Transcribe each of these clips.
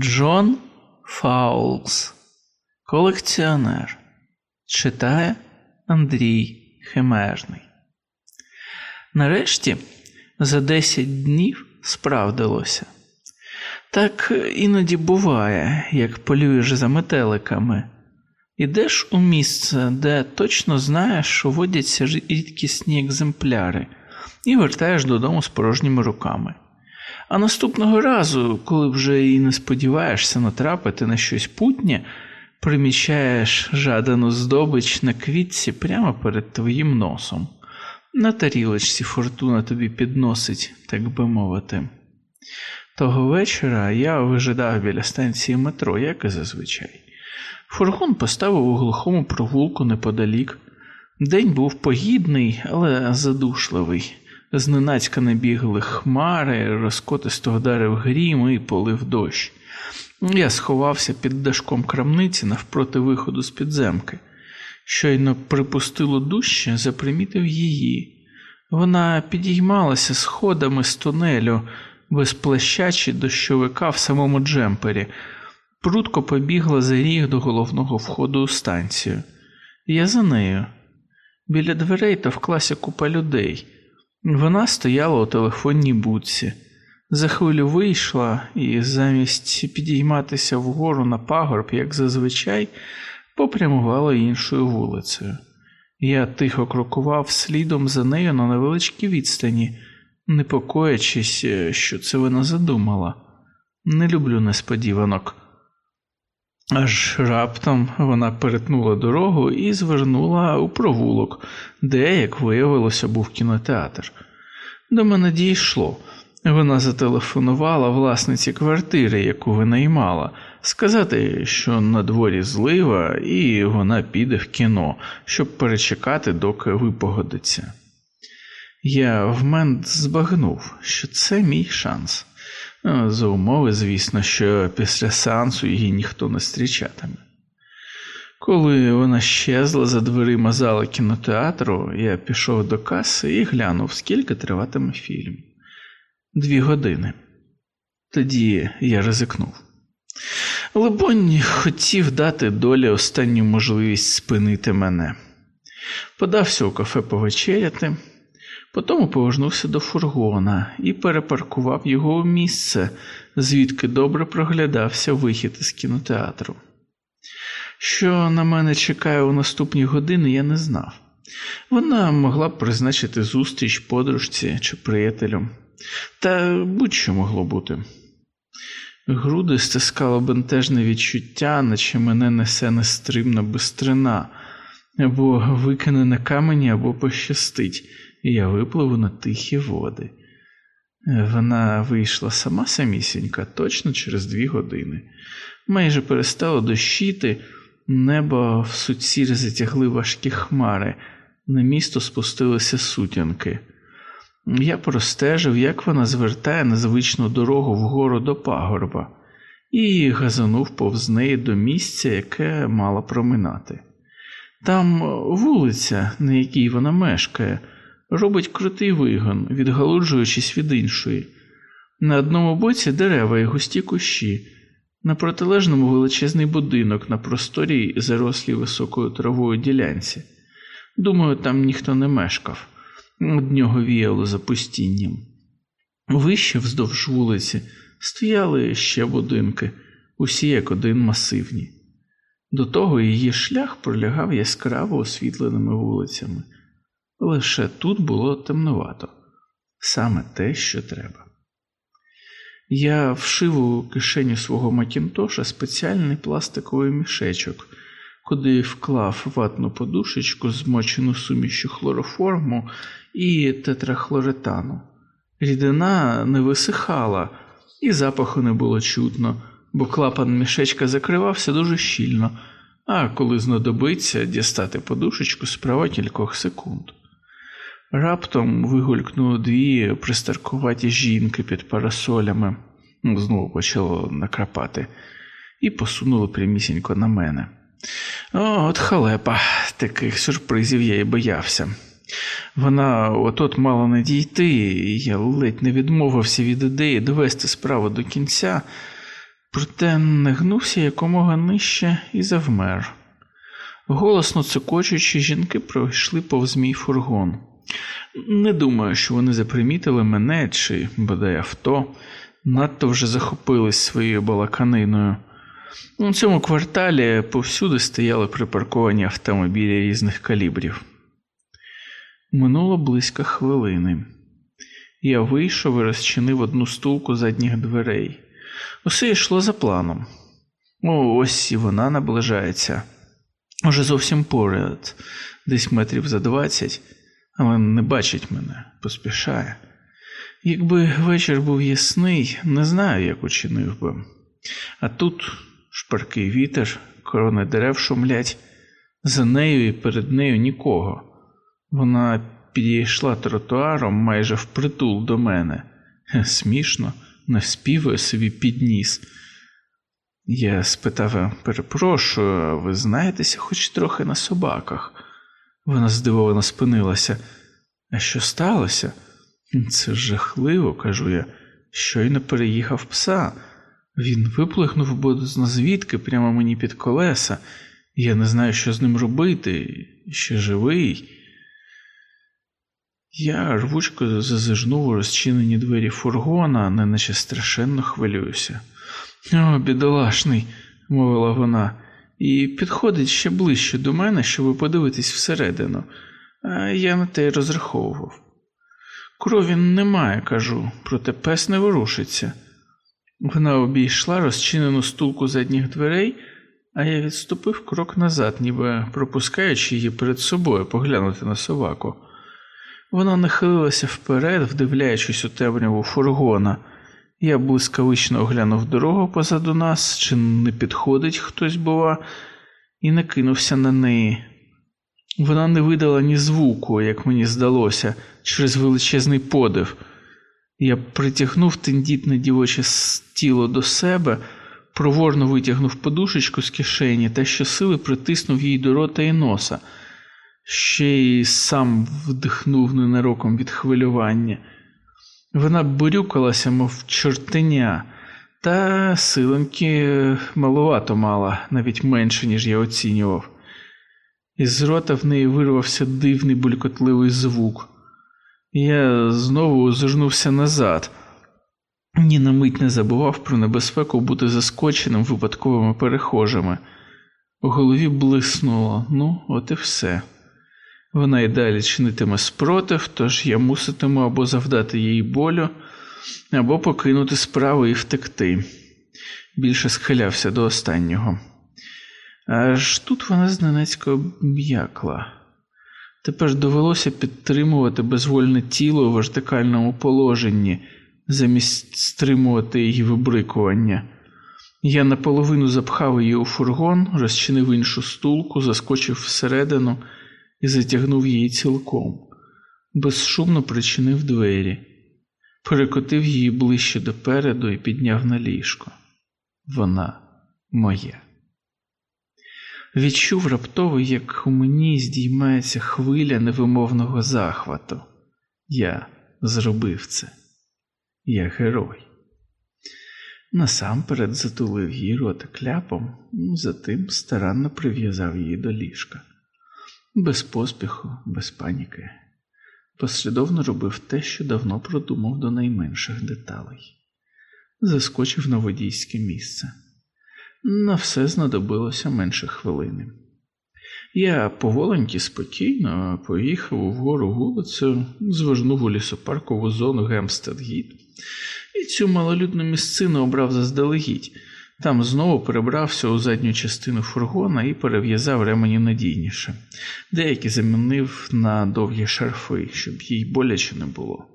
Джон Фаулс, колекціонер, читає Андрій Химерний. Нарешті за 10 днів справдилося. Так іноді буває, як полюєш за метеликами. Ідеш у місце, де точно знаєш, що водяться рідкісні екземпляри, і вертаєш додому з порожніми руками. А наступного разу, коли вже і не сподіваєшся натрапити на щось путнє, примічаєш жадану здобич на квітці прямо перед твоїм носом. На тарілочці фортуна тобі підносить, так би мовити. Того вечора я вижидав біля станції метро, як і зазвичай. Фургон поставив у глухому провулку неподалік. День був погідний, але задушливий. Зненацька набігли хмари, розкотисто вдарив грім і полив дощ. Я сховався під дашком крамниці навпроти виходу з підземки. Щойно припустило дужче, запримітив її. Вона підіймалася сходами з тунелю, без плаща чи дощовика в самому джемпері, прудко побігла за ріг до головного входу у станцію. Я за нею. Біля дверей товклася купа людей. Вона стояла у телефонній будці. За хвилю вийшла і замість підійматися вгору на пагорб, як зазвичай, попрямувала іншою вулицею. Я тихо крокував слідом за нею на невеличкій відстані, непокоячись, що це вона задумала. Не люблю несподіванок. Аж раптом вона перетнула дорогу і звернула у провулок, де, як виявилося, був кінотеатр. До мене дійшло. Вона зателефонувала власниці квартири, яку винаймала, сказати, що на дворі злива, і вона піде в кіно, щоб перечекати, доки випогодиться. Я в мент збагнув, що це мій шанс. За умови, звісно, що після сеансу її ніхто не зустрічатиме. Коли вона щезла за дверима зали кінотеатру, я пішов до каси і глянув, скільки триватиме фільм. Дві години. Тоді я ризикнув. Либонь, хотів дати долі останню можливість спинити мене. Подався у кафе повечеряти, потім повернувся до фургона і перепаркував його у місце, звідки добре проглядався вихід із кінотеатру. Що на мене чекає у наступні години, я не знав. Вона могла б призначити зустріч подружці чи приятелю, та будь-що могло бути. Груди стискало бентежне відчуття, наче мене несе нестримна бистрина, або викине на камені, або пощастить, я випливу на тихі води. Вона вийшла сама самісінька, точно через дві години. Майже перестало дощити, небо в суціль затягли важкі хмари, на місто спустилися сутінки. Я простежив, як вона звертає на звичну дорогу вгору до пагорба, і газанув повз неї до місця, яке мала проминати. Там вулиця, на якій вона мешкає, робить крутий вигон, відгалуджуючись від іншої. На одному боці дерева і густі кущі, на протилежному величезний будинок на просторій зарослій високою травою ділянці. Думаю, там ніхто не мешкав. Од нього віяло запустінням. Вище вздовж вулиці стояли ще будинки, усі як один масивні. До того її шлях пролягав яскраво освітленими вулицями. Лише тут було темнувато, саме те, що треба. Я вшив у кишеню свого Макінтоша спеціальний пластиковий мішечок, куди вклав ватну подушечку, змочену сумішю хлороформу і тетрахлоретану. Рідина не висихала, і запаху не було чутно, бо клапан мішечка закривався дуже щільно, а коли знадобиться дістати подушечку справа кількох секунд. Раптом вигулькнули дві пристаркуваті жінки під парасолями, знову почало накрапати, і посунули прямісінько на мене. О, от халепа, таких сюрпризів я і боявся. Вона от-от мала не дійти, і я ледь не відмовився від ідеї довести справу до кінця, проте нагнувся якомога нижче і завмер. Голосно цокочучи, жінки пройшли повз мій фургон. Не думаю, що вони запримітили мене чи бодай авто, надто вже захопились своєю балаканиною. У цьому кварталі повсюди стояли припарковані автомобілі різних калібрів. Минуло близько хвилини. Я вийшов і розчинив одну стулку задніх дверей. Усе йшло за планом. О, ось і вона наближається. Уже зовсім поряд, десь метрів за двадцять, але не бачить мене, поспішає. Якби вечір був ясний, не знаю, як учинив би. А тут шпаркий вітер, корони дерев шумлять, за нею і перед нею нікого. Вона підійшла тротуаром майже впритул до мене. Смішно, наспівує собі підніс. Я спитав, перепрошую, ви знаєтеся хоч трохи на собаках? Вона здивовано спинилася. А що сталося? Це жахливо, кажу я, щойно переїхав пса. Він виплихнув бодозна звідки прямо мені під колеса, я не знаю, що з ним робити, ще живий. Я рвучко зазижнув у розчинені двері фургона, неначе страшенно хвилююся. О, бідолашний, мовила вона, і підходить ще ближче до мене, щоб подивитись всередину, а я на те й розраховував. Крові немає, кажу, проте пес не ворушиться. Вона обійшла розчинену стулку задніх дверей, а я відступив крок назад, ніби пропускаючи її перед собою поглянути на собаку. Вона нахилилася вперед, вдивляючись у темряву фургона. Я блискавично оглянув дорогу позаду нас, чи не підходить хтось, бува, і накинувся на неї. Вона не видала ні звуку, як мені здалося, через величезний подив. Я притягнув тендітне дівоче тіло до себе, проворно витягнув подушечку з кишені та щосили притиснув їй до рота і носа, ще й сам вдихнув ненароком від хвилювання. Вона борюкалася, мов чортеня, та силеньки малувато мала, навіть менше, ніж я оцінював. Із рота в неї вирвався дивний булькотливий звук. Я знову озирнувся назад, ні на мить не забував про небезпеку бути заскоченим випадковими перехожими. У голові блиснуло, ну, от і все. Вона й далі чинитиме спротив, тож я муситиму або завдати їй болю, або покинути справу і втекти. Більше схилявся до останнього. Аж тут вона зненацько м'якла. Тепер довелося підтримувати безвольне тіло у вертикальному положенні, замість стримувати її вибрикування. Я наполовину запхав її у фургон, розчинив іншу стулку, заскочив всередину і затягнув її цілком, безшумно причинив двері, перекотив її ближче допереду і підняв на ліжко. Вона моя. Відчув раптово, як у мені здіймається хвиля невимовного захвату. Я зробив це, я герой. Насамперед затулив її рота кляпом, затим старанно прив'язав її до ліжка. Без поспіху, без паніки. Послідовно робив те, що давно продумав до найменших деталей. Заскочив на водійське місце. На все знадобилося менше хвилини. Я поволеньки спокійно поїхав угору вулицю, звернув у лісопаркову зону Гемстедгіт і цю малолюдну місцину обрав заздалегідь. Там знову перебрався у задню частину фургона і перев'язав ремені надійніше, деякі замінив на довгі шарфи, щоб їй боляче не було,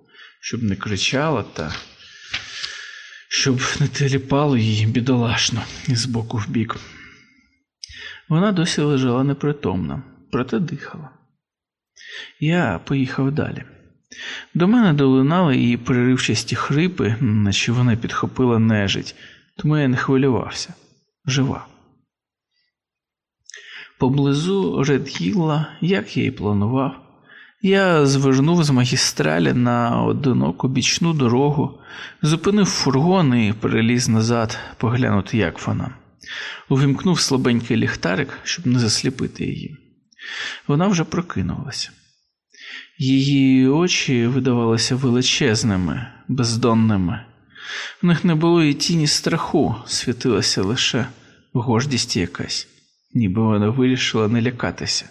щоб не кричала та щоб не теліпало її бідолашно з боку в бік. Вона досі лежала непритомна, проте дихала. Я поїхав далі. До мене долинали її переривчасті хрипи, наче вона підхопила нежить, тому я не хвилювався жива. Поблизу Редгілла, як я і планував, Я звернув з магістралі на одиноку бічну дорогу, зупинив фургон і переліз назад поглянути, як вона. Увімкнув слабенький ліхтарик, щоб не засліпити її. Вона вже прокинулася. Її очі видавалися величезними, бездонними. В них не було і тіні страху, світилася лише гордість якась, ніби вона вирішила не лякатися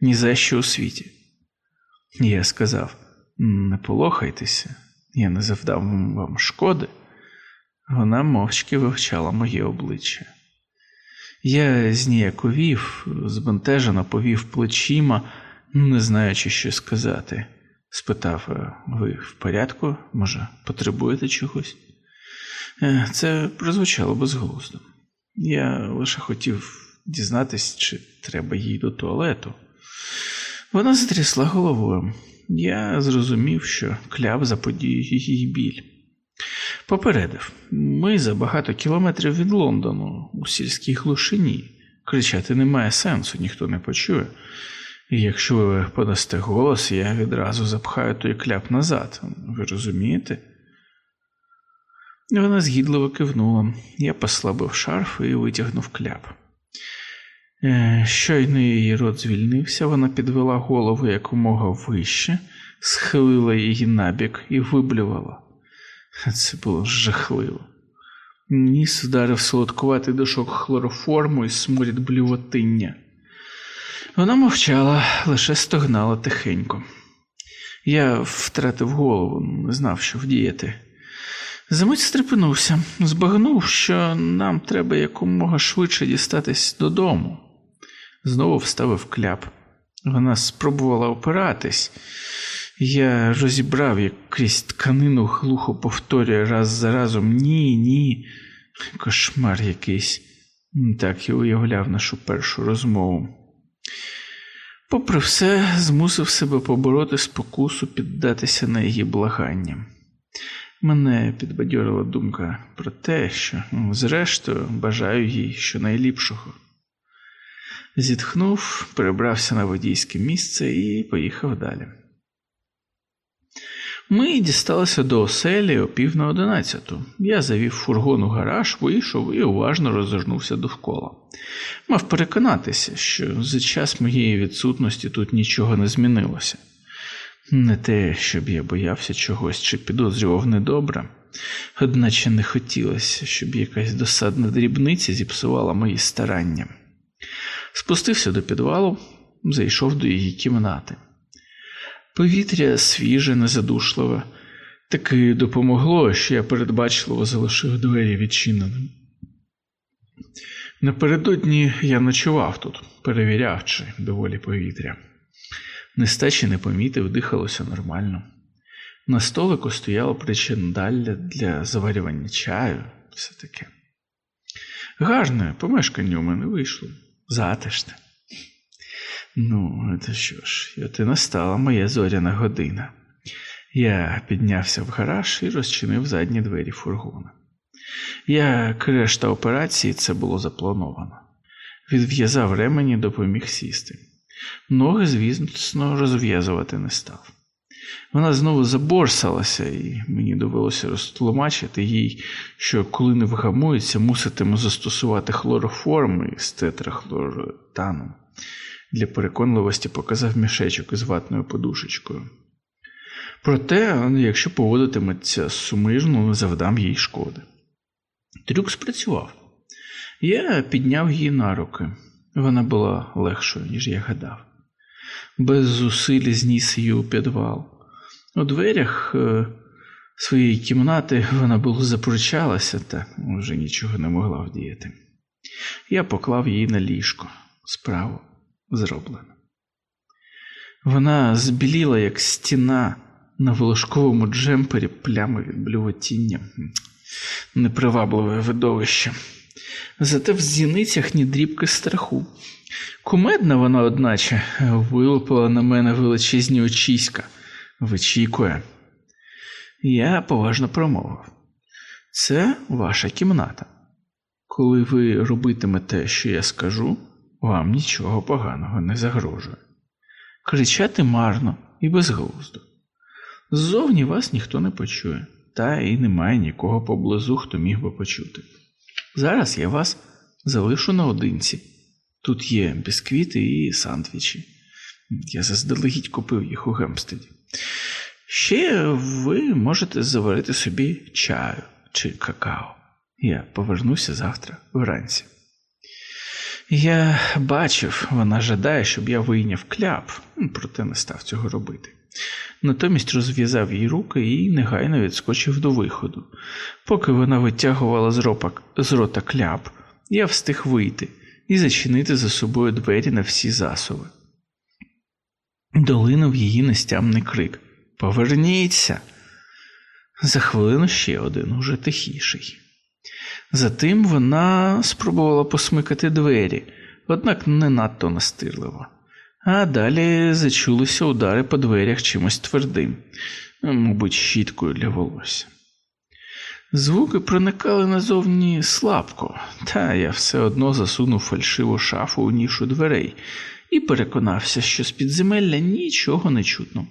ні за що у світі. Я сказав: не полохайтеся, я не завдав вам шкоди. Вона мовчки вивчала моє обличчя. Я зніяковів, збентежено повів плечима, не знаючи, що сказати. Спитав, ви в порядку? Може, потребуєте чогось? Е, це прозвучало безглуздо. Я лише хотів дізнатися, чи треба їй до туалету. Вона затрясла головою. Я зрозумів, що кляп заподіює їй біль. Попередив, ми за багато кілометрів від Лондону, у сільській глушині. Кричати немає сенсу, ніхто не почує. Якщо ви подасте голос, я відразу запхаю той кляп назад. Ви розумієте? Вона згідливо кивнула. Я послабив шарф і витягнув кляп. Е, щойно її рот звільнився, вона підвела голову якомога вище, схилила її набік і виблювала. Це було жахливо. Ніс вдарив солодкуватий дошок хлороформу і сморід блювотиння. Вона мовчала, лише стогнала тихенько. Я втратив голову, не знав, що вдіяти. Замить стрепенувся, збагнув, що нам треба якомога швидше дістатись додому. Знову вставив кляп. Вона спробувала опиратись. Я розібрав, як крізь тканину глухо повторює раз за разом ні, ні. Кошмар якийсь. Так і уявляв нашу першу розмову. Попри все, змусив себе побороти спокусу, піддатися на її благання. Мене підбадьорила думка про те, що, зрештою, бажаю їй щонайліпшого. Зітхнув, перебрався на водійське місце і поїхав далі. Ми дісталися до оселі о пів на одинадцяту. Я завів фургон у гараж, вийшов і уважно розвернувся довкола. Мав переконатися, що за час моєї відсутності тут нічого не змінилося. Не те, щоб я боявся чогось чи підозрював недобре, одначе не хотілося, щоб якась досадна дрібниця зіпсувала мої старання. Спустився до підвалу, зайшов до її кімнати. Повітря свіже, незадушливе, таки допомогло, що я передбачливо залишив двері відчиненим. Напередодні я ночував тут, перевірявши доволі повітря. Нестачі не помітив, дихалося нормально. На столику стояло причиндалля для заварювання чаю, все таке. Гарне помешкання у мене вийшло, затишне. Ну, це що ж, от і настала моя зоряна година. Я піднявся в гараж і розчинив задні двері фургона. Як решта операції, це було заплановано. Відв'язав ремені, допоміг сісти. Ноги, звісно, розв'язувати не став. Вона знову заборсалася, і мені довелося розтлумачити їй, що коли не вгамується, муситиму застосувати хлороформи з тетрахлоротаном. Для переконливості показав мішечок із ватною подушечкою. Проте, якщо поводитиметься сумирно, завдам їй шкоди. Трюк спрацював. Я підняв її на руки. Вона була легшою, ніж я гадав. Без зусиль зніс її у підвал. У дверях е, своєї кімнати вона було запручалася та вже нічого не могла вдіяти. Я поклав її на ліжко справу зроблено. Вона збіліла, як стіна на волошковому джемпері плями від блювотіння. Непривабливе видовище. Зате в зіницях ні дрібки страху. Кумедна вона, одначе, вилупила на мене величезні очіська, вичікує. Я поважно промовив. Це ваша кімната. Коли ви робитимете, що я скажу, вам нічого поганого не загрожує. Кричати марно, і безглуздо. Ззовні вас ніхто не почує, та і немає нікого поблизу, хто міг би почути. Зараз я вас залишу наодинці. Тут є бісквіти і сандвічі. Я заздалегідь купив їх у Гемстеді. Ще ви можете заварити собі чаю чи какао. Я повернуся завтра вранці. Я бачив, вона жадає, щоб я вийняв кляп, проте не став цього робити. Натомість розв'язав їй руки і негайно відскочив до виходу. Поки вона витягувала з, ропа, з рота кляп, я встиг вийти і зачинити за собою двері на всі засови. Долинув її нестямний крик Поверніться! За хвилину ще один, уже тихіший. Затим вона спробувала посмикати двері, однак не надто настирливо. А далі зачулися удари по дверях чимось твердим, мабуть, щіткою для волосся. Звуки проникали назовні слабко, та я все одно засунув фальшиву шафу у нішу дверей і переконався, що з підземелля нічого не чутно.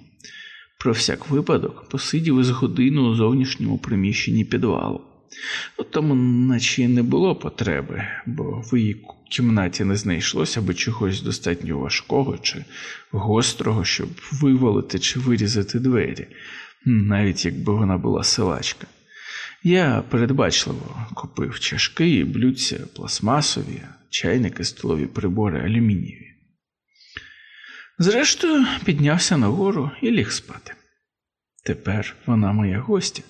Про всяк випадок посидів із годину у зовнішньому приміщенні підвалу. У тому, наче не було потреби, бо в її кімнаті не знайшлося би чогось достатньо важкого чи гострого, щоб вивалити чи вирізати двері, навіть якби вона була силачка. Я передбачливо купив чашки і блюдця пластмасові, чайники, столові прибори алюмінієві. Зрештою, піднявся нагору і ліг спати. Тепер вона моя гостя,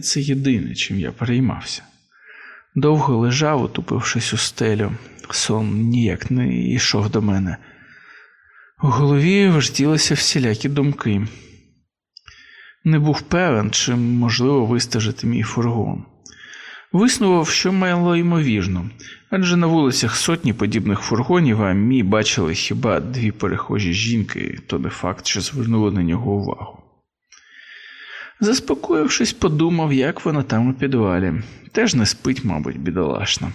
це єдине, чим я переймався. Довго лежав, утупившись у стелю, сон ніяк не йшов до мене. У голові вертілися всілякі думки. Не був певен, чи можливо вистежити мій фургон. Виснував, що мало ймовірно, адже на вулицях сотні подібних фургонів, а мій бачили хіба дві перехожі жінки, то не факт, що звернули на нього увагу. Заспокоївшись, подумав, як вона там у підвалі, теж не спить, мабуть, бідолашна.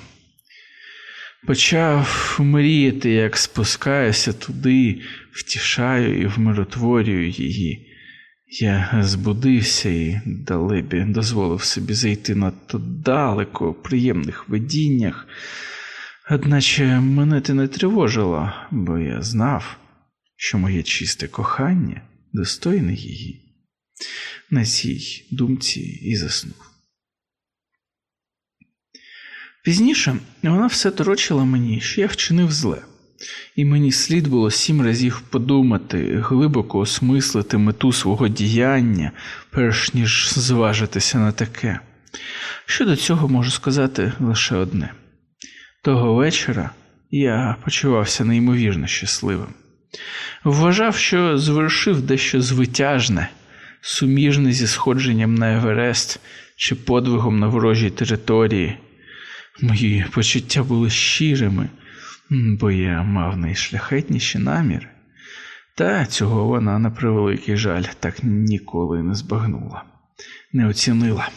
Почав мріяти, як спускаюся туди, втішаю і вмиротворюю її. Я збудився і далебі дозволив собі зайти надто далеко у приємних видіннях, одначе мене те не тривожило, бо я знав, що моє чисте кохання достойне її. На цій думці і заснув. Пізніше вона все торочила мені, що я вчинив зле і мені слід було сім разів подумати, глибоко осмислити мету свого діяння, перш ніж зважитися на таке. Щодо цього можу сказати лише одне того вечора я почувався неймовірно щасливим. Вважав, що звершив дещо звитяжне, суміжне зі сходженням на Еверест чи подвигом на ворожій території. Мої почуття були щирими бо я мав найшляхетніші наміри, та цього вона, на превеликий жаль, так ніколи не збагнула, не оцінила.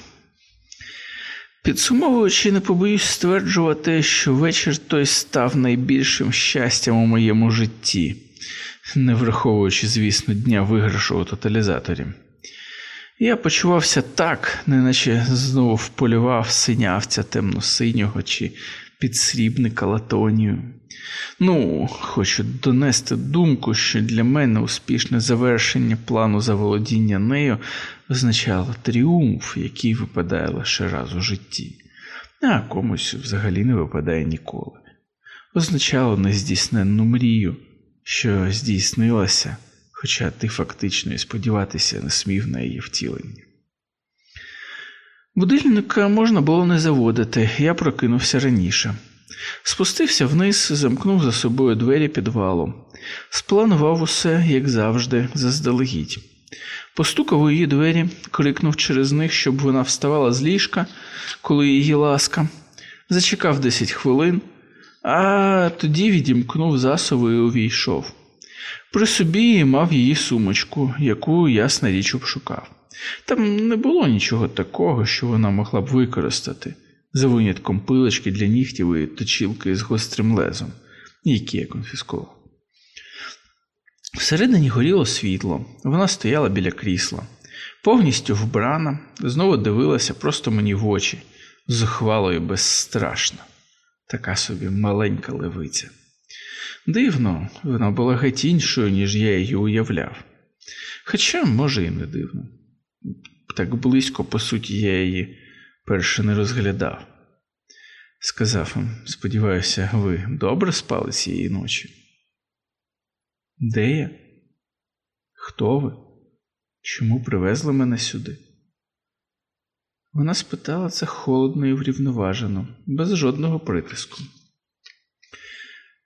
Підсумовуючи, не побоюсь стверджувати, що вечір той став найбільшим щастям у моєму житті, не враховуючи, звісно, дня виграшу у тоталізаторі. Я почувався так, неначе знову вполював синявця темно-синього чи підсрібника латонію. Ну, хочу донести думку, що для мене успішне завершення плану заволодіння нею означало тріумф, який випадає лише раз у житті, а комусь взагалі не випадає ніколи. Означало нездійсненну мрію, що здійснилася, хоча ти фактично і сподіватися не смів на її втілення. Будильника можна було не заводити, я прокинувся раніше. Спустився вниз, замкнув за собою двері підвалу, спланував усе, як завжди, заздалегідь. Постукав у її двері, крикнув через них, щоб вона вставала з ліжка, коли її ласка, зачекав десять хвилин, а тоді відімкнув засови і увійшов. При собі мав її сумочку, яку ясна річ обшукав. Там не було нічого такого, що вона могла б використати, за винятком пилочки для нігтів і точілки з гострим лезом, які я конфіскував. Всередині горіло світло, вона стояла біля крісла, повністю вбрана, знову дивилася просто мені в очі, зухвало і безстрашно, така собі маленька левиця. Дивно, вона була геть іншою, ніж я її уявляв. Хоча, може, і не дивно. Так близько, по суті, я її перше не розглядав. Сказав вам, сподіваюся, ви добре спали цієї ночі? Де я? Хто ви? Чому привезли мене сюди? Вона спитала це холодно і врівноважено, без жодного притиску.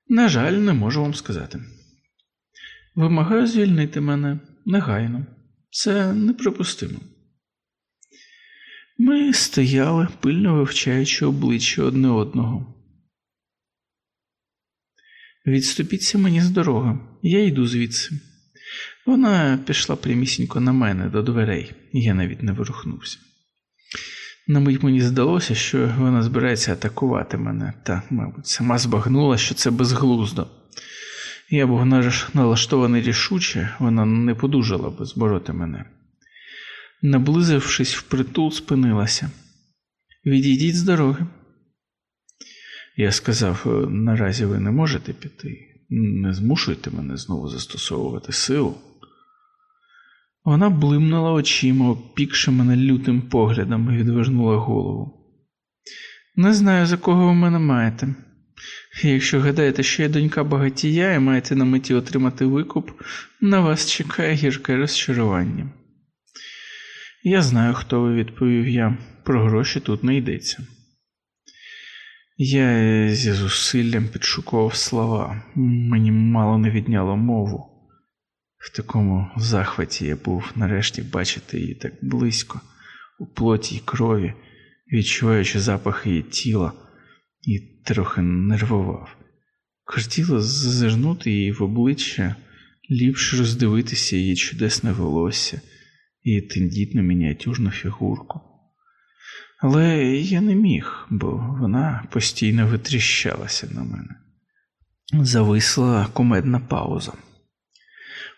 На жаль, не можу вам сказати. Вимагаю звільнити мене негайно. Це неприпустимо. Ми стояли, пильно вивчаючи обличчя одне одного. Відступіться мені з дороги, я йду звідси. Вона пішла прямісінько на мене до дверей, я навіть не вирухнувся. На мить мені здалося, що вона збирається атакувати мене, та, мабуть, сама збагнула, що це безглуздо. Я був налаштований рішуче, вона не подужала би збороти мене. Наблизившись впритул, спинилася. Відійдіть з дороги. Я сказав: наразі ви не можете піти, не змушуйте мене знову застосовувати силу. Вона блимнула очима, опікши мене лютим поглядом і відвернула голову. Не знаю, за кого ви мене маєте. Якщо гадаєте, що я донька багатія і маєте на меті отримати викуп, на вас чекає гірке розчарування. Я знаю, хто ви, відповів я, про гроші тут не йдеться. Я зі зусиллям підшукував слова, мені мало не відняло мову. В такому захваті я був нарешті бачити її так близько, у плоті й крові, відчуваючи запах її тіла, і трохи нервував. Хотіло зазирнути її в обличчя, ліпше роздивитися її чудесне волосся і тендітну мініатюрну фігурку. Але я не міг, бо вона постійно витріщалася на мене. Зависла кумедна пауза.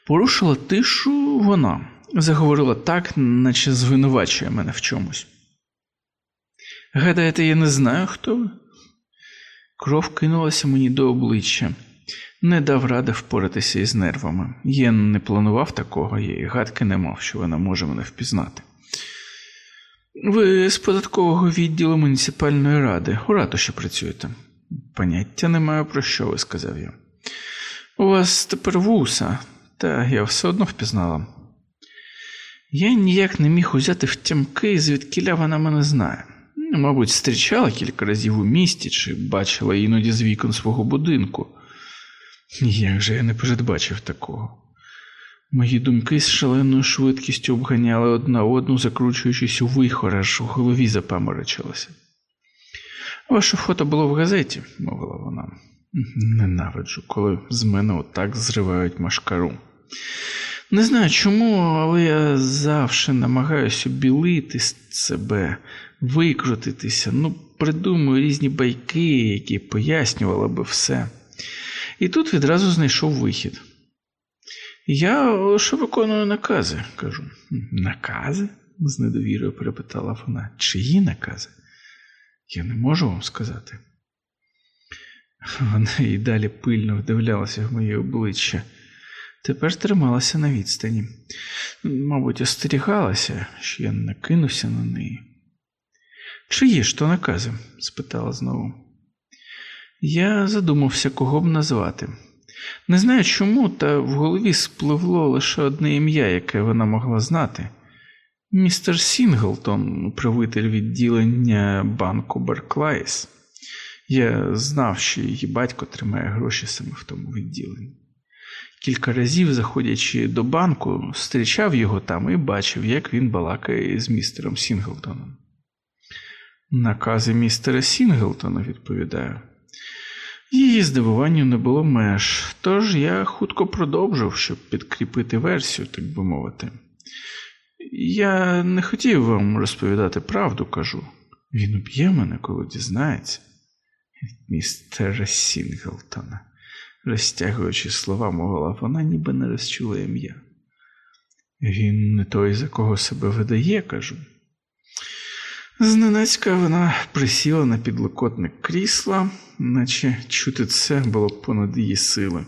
Порушила тишу вона, заговорила так, наче звинувачує мене в чомусь. Гадаєте, я не знаю, хто ви? Кров кинулася мені до обличчя, не дав ради впоратися із нервами. Я не планував такого, я і гадки не мав, що вона може мене впізнати. Ви з податкового відділу муніципальної ради у ратуші працюєте. Поняття не маю про що ви, сказав я. У вас тепер вуса, та я все одно впізнала. Я ніяк не міг узяти втямки, звідкіля вона мене знає. Мабуть, зустрічала кілька разів у місті чи бачила іноді з вікон свого будинку. Як же я не передбачив такого? Мої думки з шаленою швидкістю обганяли одна одну, закручуючись у вихор, аж у голові запаморочилося. Ваше фото було в газеті, мовила вона. Ненавиджу, коли з мене отак зривають машкару. Не знаю чому, але я завжди намагаюся білити себе, викрутитися, ну, придумую різні байки, які пояснювали би все. І тут відразу знайшов вихід. Я лише виконую накази, кажу. Накази? з недовірою перепитала вона. Чиї накази? Я не можу вам сказати. Вона і далі пильно вдивлялася в моє обличчя. Тепер трималася на відстані. Мабуть, остерігалася, що я накинуся на неї. Чиї ж то накази? спитала знову. Я задумався, кого б назвати. Не знаю чому, та в голові спливло лише одне ім'я, яке вона могла знати. Містер Сінглтон, управитель відділення банку Берклайс. Я знав, що її батько тримає гроші саме в тому відділенні. Кілька разів, заходячи до банку, зустрічав його там і бачив, як він балакає з містером Сінглтоном. Накази містера Сінглтона, відповідаю. Її здивуванню не було меж, тож я хутко продовжив, щоб підкріпити версію, так би мовити. Я не хотів вам розповідати правду, кажу. Він уб'є мене, коли дізнається. Містера Сінглтона. Розтягуючи слова, мовила вона, ніби не розчула ім'я. Він не той, за кого себе видає, кажу. Зненацька вона присіла на підлокотник крісла, наче чути це було понад її сили.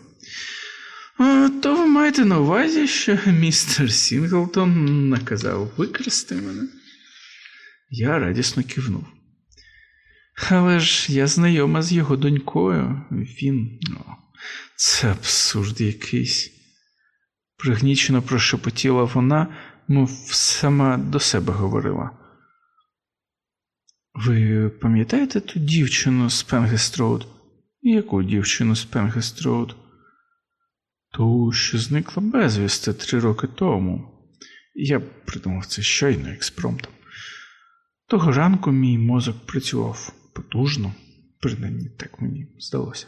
То ви маєте на увазі, що містер Сінглтон наказав викрасти мене? Я радісно кивнув. Але ж я знайома з його донькою, він. Це абсурд якийсь. Пригнічено прошепотіла вона, мов сама до себе говорила. Ви пам'ятаєте ту дівчину з Пенгестроуд? Яку дівчину з Пенгестроуд? Ту, що зникла безвісти три роки тому. Я придумав це щойно експромтом. Того ранку мій мозок працював потужно, принаймні так мені здалося.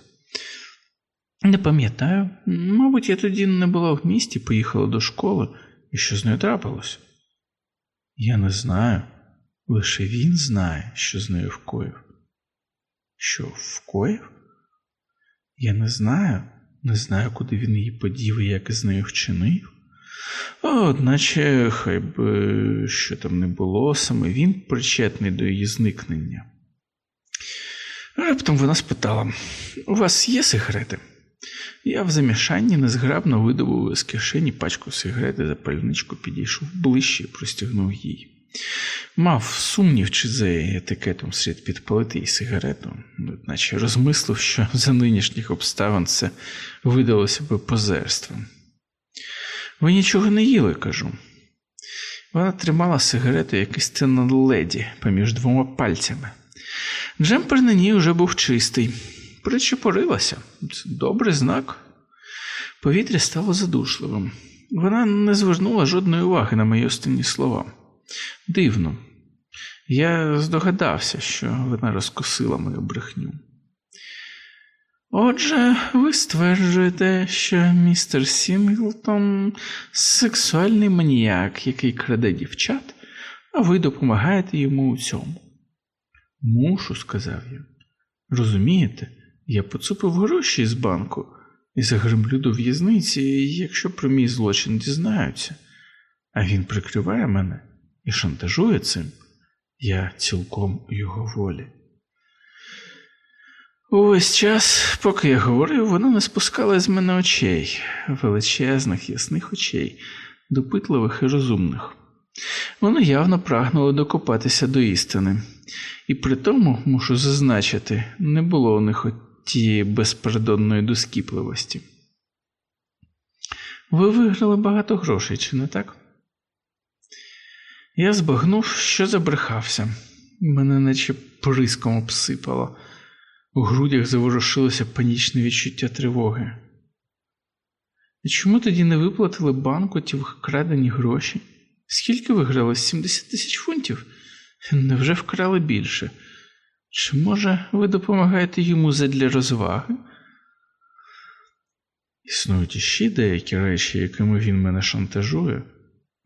Не пам'ятаю, мабуть, я тоді не була в місті, поїхала до школи, і що з нею трапилось? Я не знаю. Лише він знає, що з нею вкоїв. Що вкоїв? Я не знаю, не знаю, куди він її подів і як із нею вчинив. Одначе, хай би що там не було, саме він причетний до її зникнення. Раптом вона спитала: У вас є сигарети? Я в замішанні незграбно видобув з кишені пачку сигарети запальничку, підійшов ближче і простягнув їй. Мав сумнів, чи за етикетом слід підпалити їй сигарету, наче розмислив, що за нинішніх обставин це видалося би позерством. Ви нічого не їли, кажу. Вона тримала сигарету як істинна леді поміж двома пальцями. Джемпер на ній уже був чистий, причепорилася. Добрий знак. Повітря стало задушливим. Вона не звернула жодної уваги на мої останні слова. Дивно, я здогадався, що вона розкосила мою брехню. Отже, ви стверджуєте, що містер Сінглтон сексуальний маніяк, який краде дівчат, а ви допомагаєте йому у цьому. Мушу, сказав я. Розумієте, я поцупив гроші з банку і загремлю до в'язниці, якщо про мій злочин дізнаються, а він прикриває мене і шантажує цим, я цілком у його волі. Увесь час, поки я говорив, вона не спускала з мене очей, величезних, ясних очей, допитливих і розумних. Воно явно прагнуло докопатися до істини, і при тому, мушу зазначити, не було у них тієї безпередонної доскіпливості. Ви виграли багато грошей, чи не так? Я збагнув, що забрехався, мене наче приском обсипало, у грудях заворушилося панічне відчуття тривоги. І чому тоді не виплатили банку ті вкрадені гроші? Скільки виграли? 70 тисяч фунтів? Невже вкрали більше? Чи, може, ви допомагаєте йому задля розваги? Існують іще деякі речі, якими він мене шантажує.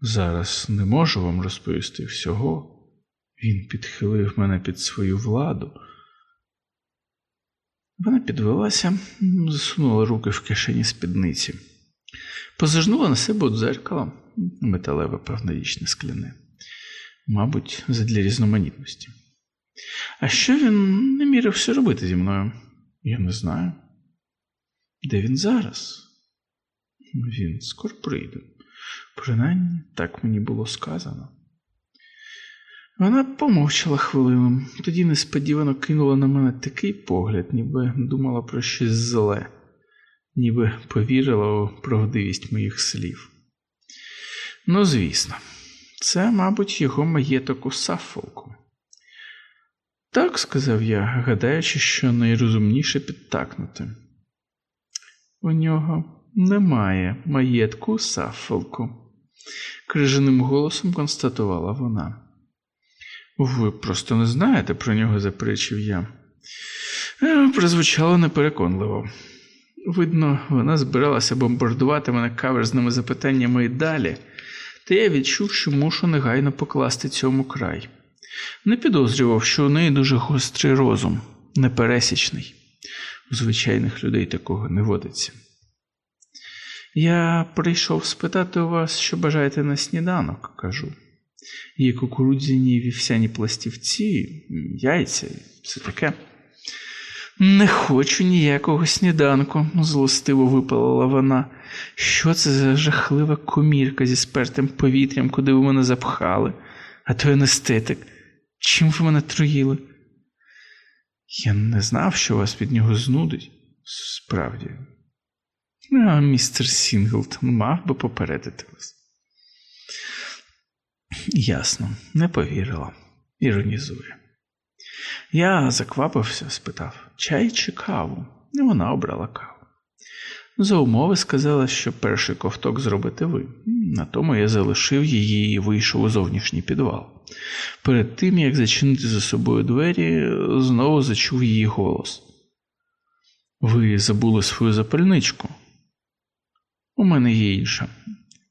Зараз не можу вам розповісти всього. Він підхилив мене під свою владу. Вона підвелася, засунула руки в кишені спідниці, позирнула на себе дзеркало, металеве, певнорічне скляне, мабуть, задля різноманітності. А що він не мірився робити зі мною? Я не знаю. Де він зараз? Він скоро прийде. Принаймні, так мені було сказано. Вона помовчала хвилину, тоді несподівано кинула на мене такий погляд, ніби думала про щось зле, ніби повірила у правдивість моїх слів. Ну, звісно, це, мабуть, його маєток у Саффолку. Так, сказав я, гадаючи, що найрозумніше підтакнути. У нього немає маєтку Саффолку, крижаним голосом констатувала вона. Ви просто не знаєте про нього, заперечив я. Е, прозвучало непереконливо. Видно, вона збиралася бомбардувати мене каверзними запитаннями і далі, та я відчув, що мушу негайно покласти цьому край. Не підозрював, що у неї дуже гострий розум, непересічний. У звичайних людей такого не водиться. Я прийшов спитати у вас, що бажаєте на сніданок, кажу. Є кукурудзяні вівсяні пластівці, яйця, все таке. Не хочу ніякого сніданку, злостиво випалила вона. Що це за жахлива комірка зі спертим повітрям, куди ви мене запхали, а то анестетик. Чим ви мене труїли? Я не знав, що вас від нього знудить. Справді. А містер Сінглтон мав би попередити вас. Ясно, не повірила, іронізує. Я заквапився, спитав, чай чи каву, і вона обрала каву. За умови сказала, що перший ковток зробите ви. На тому я залишив її і вийшов у зовнішній підвал. Перед тим, як зачинити за собою двері, знову зачув її голос. Ви забули свою запальничку? У мене є інша,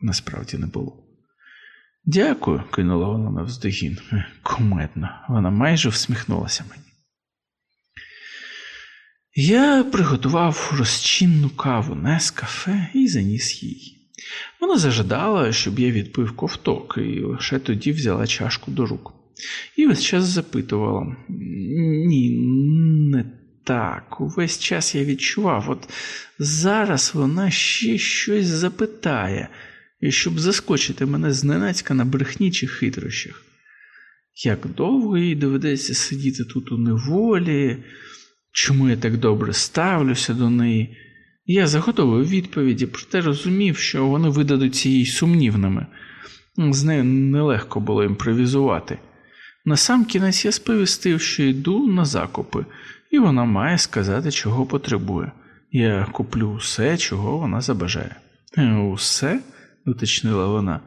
насправді не було. Дякую, кинула вона навздогін. Кумедно, вона майже всміхнулася мені. Я приготував розчинну каву не з кафе і заніс їй. Вона зажадала, щоб я відпив ковток, і лише тоді взяла чашку до рук. І весь час запитувала: ні, не так. Увесь час я відчував, от зараз вона ще щось запитає, щоб заскочити мене зненацька на брехні чи хитрощах. Як довго їй доведеться сидіти тут у неволі, чому я так добре ставлюся до неї? Я заготовив відповіді, проте розумів, що вони видадуться їй сумнівними. З нею нелегко було імпровізувати. Насамкінець я сповістив, що йду на закупи, і вона має сказати, чого потребує. Я куплю усе, чого вона забажає. «Е, усе? уточнила вона.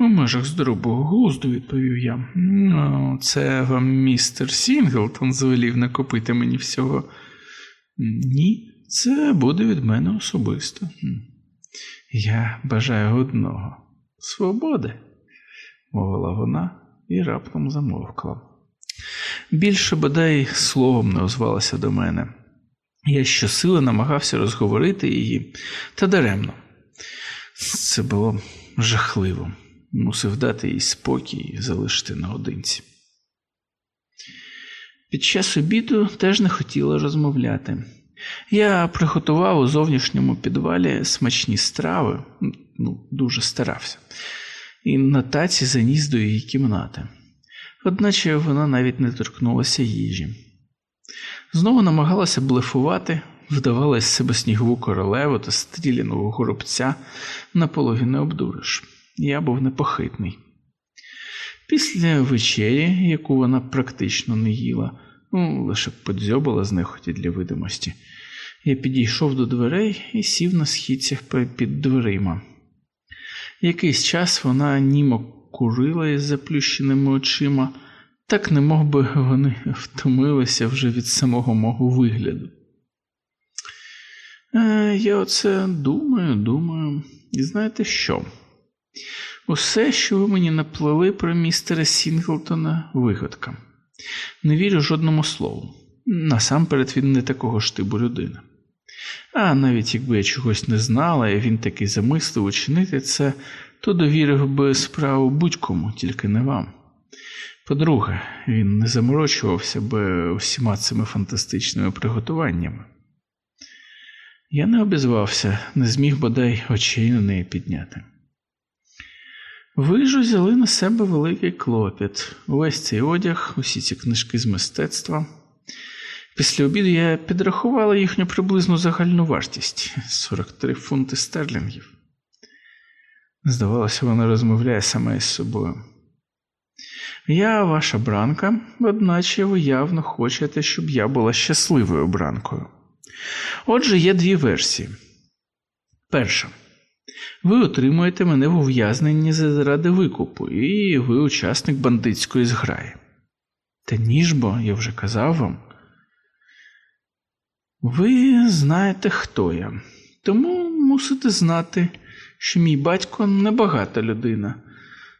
У межах здорового глузду, відповів я. Ну, це вам містер Сінглтон звелів накопити мені всього. Ні, це буде від мене особисто. Я бажаю одного свободи, мовила вона і раптом замовкла. Більше бодай словом не озвалася до мене. Я щосили намагався розговорити її, та даремно. Це було жахливо, мусив дати їй спокій і залишити наодинці. Під час обіду теж не хотіла розмовляти. Я приготував у зовнішньому підвалі смачні страви, ну, дуже старався, і на таці заніс до її кімнати. Одначе вона навіть не торкнулася їжі. Знову намагалася блефувати, вдавала з себе снігову королеву та стріляного горобця, на пологі не обдуриш. Я був непохитний. Після вечері, яку вона практично не їла, лише подзьобала з нехоті для видимості, я підійшов до дверей і сів на східцях під дверима. Якийсь час вона німо курила із заплющеними очима, так не мов би вони втомилися вже від самого мого вигляду. Е, Я оце думаю, думаю, і знаєте що? Усе, що ви мені наплели про містера Сінглтона, вигадка. Не вірю жодному слову. Насамперед він не такого ж типу людина. А навіть якби я чогось не знала, і він таки замислив учинити це, то довірив би справу будь-кому, тільки не вам. По-друге, він не заморочувався би усіма цими фантастичними приготуваннями. Я не обізвався, не зміг бодай очей на неї підняти. Ви ж узяли на себе великий клопіт, увесь цей одяг, усі ці книжки з мистецтва. Після обіду я підрахувала їхню приблизну загальну вартість 43 фунти стерлінгів. Здавалося, вона розмовляє сама із собою. Я ваша бранка, одначе ви явно хочете, щоб я була щасливою бранкою. Отже, є дві версії. Перша. Ви отримуєте мене в ув'язненні заради викупу, і ви учасник бандитської зграї. Та ніж бо, я вже казав вам. Ви знаєте, хто я, тому мусите знати, що мій батько небагата людина.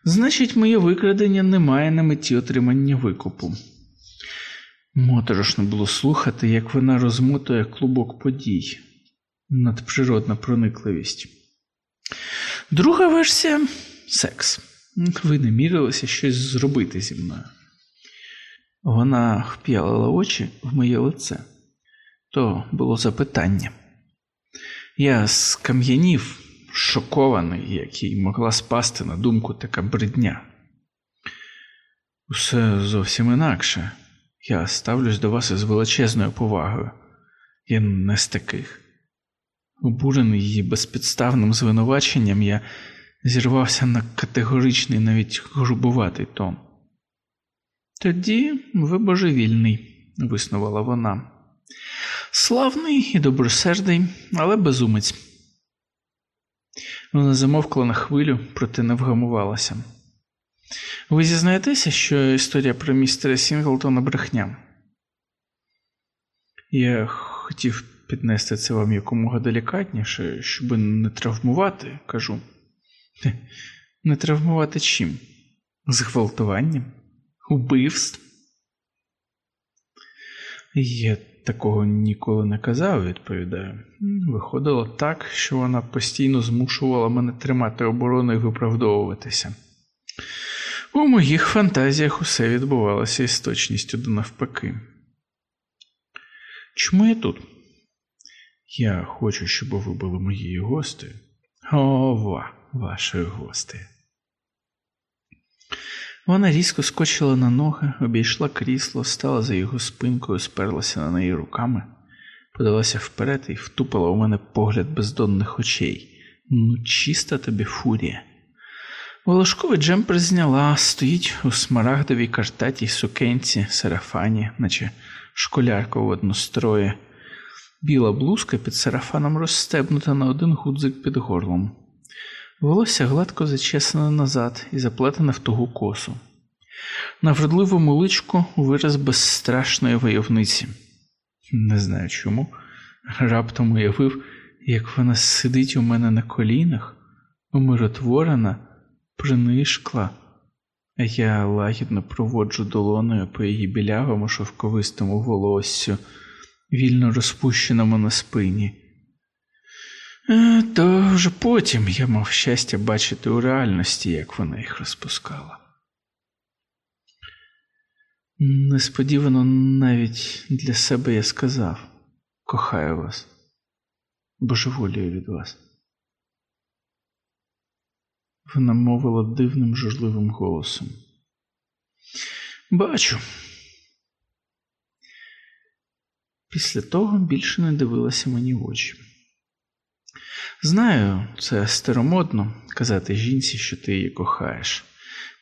Значить, моє викрадення не має на меті отримання викупу. Моторошно було слухати, як вона розмотує клубок подій, надприродна проникливість. Друга версія секс. Ви не мірилися щось зробити зі мною. Вона вп'ялила очі в моє лице. То було запитання. Я скам'янів, шокований, як їй могла спасти на думку така бридня. Усе зовсім інакше. Я ставлюсь до вас із величезною повагою. Я не з таких. Обурений її безпідставним звинуваченням, я зірвався на категоричний, навіть грубуватий тон. Тоді ви божевільний, виснувала вона. Славний і добросердий, але безумець. Вона замовкла на хвилю, проте не вгамувалася. Ви зізнаєтеся, що історія про містера Сінглтона брехня? Я хотів піднести це вам якомога делікатніше, щоб не травмувати, кажу. Не травмувати чим? Зґвалтуванням? Убивств? Я такого ніколи не казав, відповідаю. Виходило так, що вона постійно змушувала мене тримати оборону і виправдовуватися. У моїх фантазіях усе відбувалося із точністю до навпаки. Чому я тут? Я хочу, щоб ви були моєю гостею. Ова, вашою гостею. Вона різко скочила на ноги, обійшла крісло, стала за його спинкою, сперлася на неї руками, подалася вперед і втупила у мене погляд бездонних очей. Ну, чиста тобі фурія. Волошковий джемпер зняла, стоїть у смарагдовій картатій сукенці, сарафані, наче школярка в однострої. Біла блузка під сарафаном розстебнута на один гудзик під горлом. Волосся гладко зачесане назад і заплетене в тугу косу. На вродливому личку вираз безстрашної войовниці. Не знаю чому. Раптом уявив, як вона сидить у мене на колінах, умиротворена, принишкла, а я лагідно проводжу долоною по її білявому шовковистому волоссю, вільно розпущеному на спині. Е, то вже потім я мав щастя бачити у реальності, як вона їх розпускала. Несподівано навіть для себе я сказав кохаю вас, божеволію від вас. Вона мовила дивним журливим голосом. Бачу. Після того більше не дивилася мені в очі. Знаю, це старомодно казати жінці, що ти її кохаєш.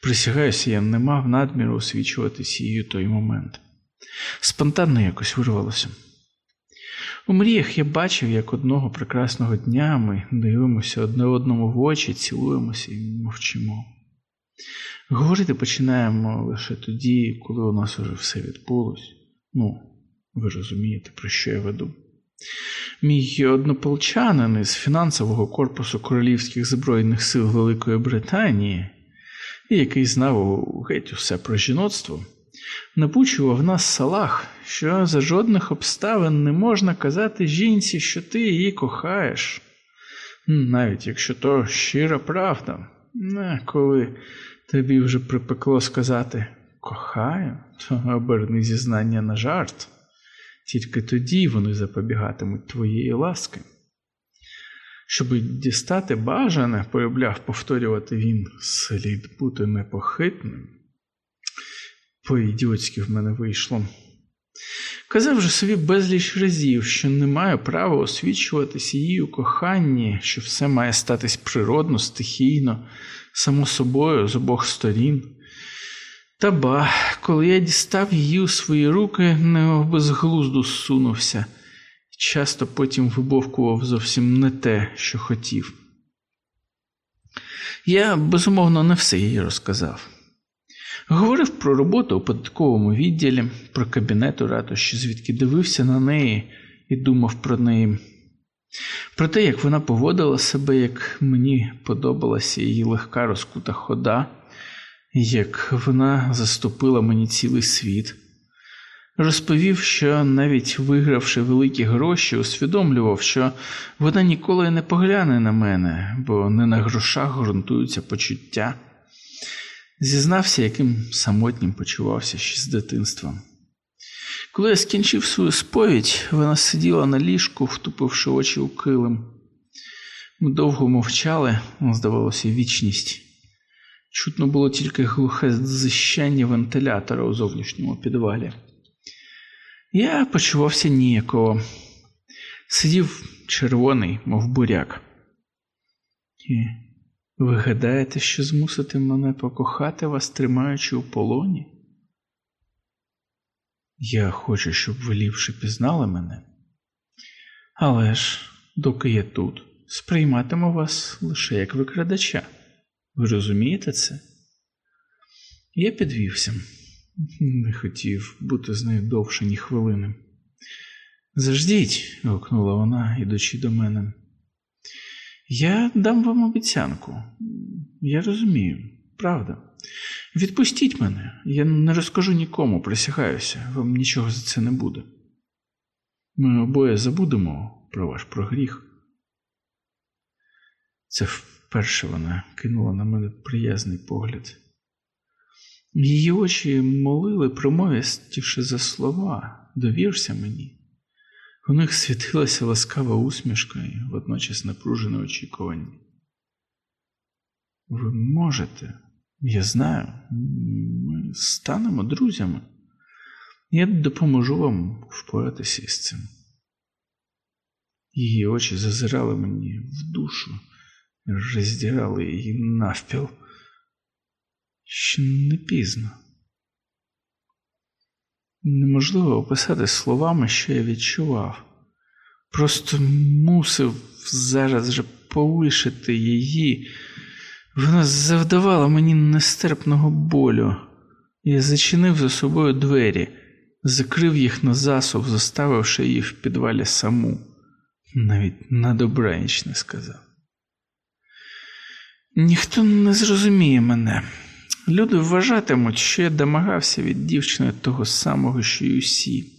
Присягаюся, я не мав надміру освічуватись її той момент. Спонтанно якось вирвалося. У мріях я бачив, як одного прекрасного дня ми дивимося одне одному в очі, цілуємося і мовчимо. Говорити починаємо лише тоді, коли у нас уже все відбулось. Ну, ви розумієте, про що я веду. Мій однополчанин із фінансового корпусу Королівських Збройних сил Великої Британії, який знав геть усе про жіноцтво, напучував нас салах, що за жодних обставин не можна казати жінці, що ти її кохаєш, навіть якщо то щира правда, коли тобі вже припекло сказати кохаю, то оберни зізнання на жарт. Тільки тоді вони запобігатимуть твоєї ласки. Щоб дістати бажане, полюбляв повторювати він, слід бути непохитним. По-ідіотськи в мене вийшло. Казав же собі безліч разів, що не маю права освічуватися її у коханні, що все має статись природно, стихійно, само собою з обох сторін. Та ба, коли я дістав її у свої руки, не безглузду сунувся, часто потім вибовкував зовсім не те, що хотів. Я безумовно не все їй розказав. Говорив про роботу у податковому відділі, про кабінет у ратуші, звідки дивився на неї і думав про неї, про те, як вона поводила себе, як мені подобалася її легка розкута хода як вона заступила мені цілий світ, Розповів, що навіть вигравши великі гроші, усвідомлював, що вона ніколи не погляне на мене, бо не на грошах ґрунтуються почуття. Зізнався, яким самотнім почувався ще з дитинства. Коли я скінчив свою сповідь, вона сиділа на ліжку, втупивши очі у килим. Ми довго мовчали, здавалося, вічність. Чутно було тільки глухе зищання вентилятора у зовнішньому підвалі. Я почувався ніяково, сидів червоний, мов буряк. І ви гадаєте, що змусите мене покохати вас, тримаючи у полоні? Я хочу, щоб ви ліпше пізнали мене. Але ж, доки я тут, сприйматиму вас лише як викрадача. Ви розумієте це? Я підвівся, не хотів бути з нею довше, ні хвилини. Заждіть, гукнула вона, ідучи до мене. Я дам вам обіцянку. Я розумію, правда. Відпустіть мене, я не розкажу нікому, присягаюся, вам нічого за це не буде. Ми обоє забудемо про ваш прогріх. Це вперше вона кинула на мене приязний погляд. Її очі молили промовістіше за слова, довірся мені. У них світилася ласкава усмішка і водночас напружене очікування. Ви можете, я знаю, ми станемо друзями. Я допоможу вам впоратися із цим. Її очі зазирали мені в душу, роздирали її навпіл. Ще не пізно. Неможливо описати словами, що я відчував. Просто мусив зараз же полишити її. Вона завдавала мені нестерпного болю. Я зачинив за собою двері, закрив їх на засув, заставивши її в підвалі саму. Навіть на добраніч не сказав. Ніхто не зрозуміє мене. Люди вважатимуть, що я домагався від дівчини того самого, що й усі.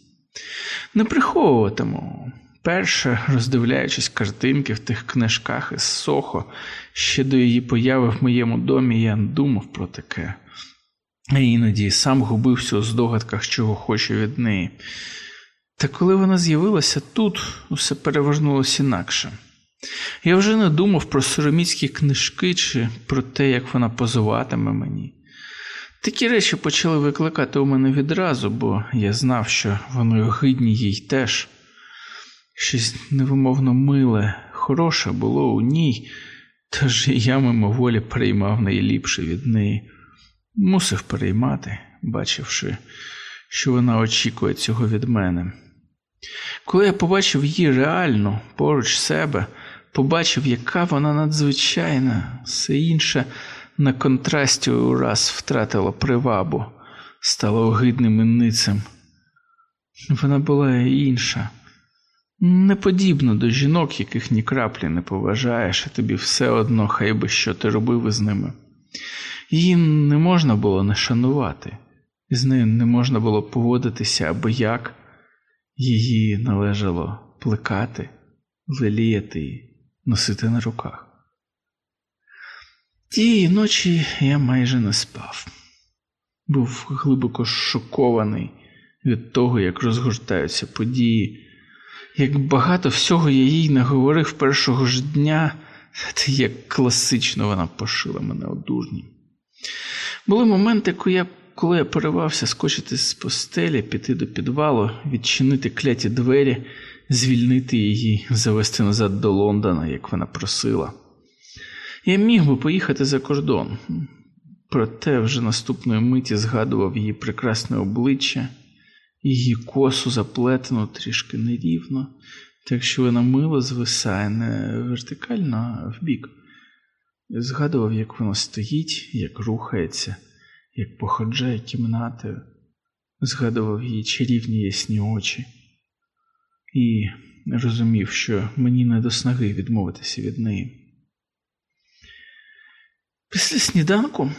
Не приховуватиму. Перше, роздивляючись картинки в тих книжках із Сохо, ще до її появи в моєму домі я думав про таке, а іноді сам губився у здогадках, чого хочу від неї. Та коли вона з'явилася тут, усе перевернулося інакше. Я вже не думав про сороміцькі книжки чи про те, як вона позуватиме мені. Такі речі почали викликати у мене відразу, бо я знав, що вони огидні їй теж. Щось невимовно миле, хороше було у ній, тож я мимоволі переймав найліпше від неї, мусив переймати, бачивши, що вона очікує цього від мене. Коли я побачив її реально поруч себе, побачив, яка вона надзвичайна, все інше на контрасті ураз втратило привабу, стало огидним інницем. Вона була інша, не подібна до жінок, яких ні краплі не поважаєш, і тобі все одно, хай би що ти робив із ними. Її не можна було не шанувати, і з нею не можна було поводитися аби як її належало плекати, леліяти носити на руках. Тієї ночі я майже не спав, був глибоко шокований від того, як розгортаються події, як багато всього я їй наговорив першого ж дня, та як класично вона пошила мене у дурні. Були моменти, коли я коли я поривався скочити з постелі, піти до підвалу, відчинити кляті двері, звільнити її, завести назад до Лондона, як вона просила. Я міг би поїхати за кордон, проте вже наступної миті згадував її прекрасне обличчя, її косу заплетену трішки нерівно, так що вона мило звисає не вертикально, а вбік. Згадував, як воно стоїть, як рухається, як походжає кімнатою, згадував її чарівні ясні очі і розумів, що мені не до снаги відмовитися від неї. Після сніданку,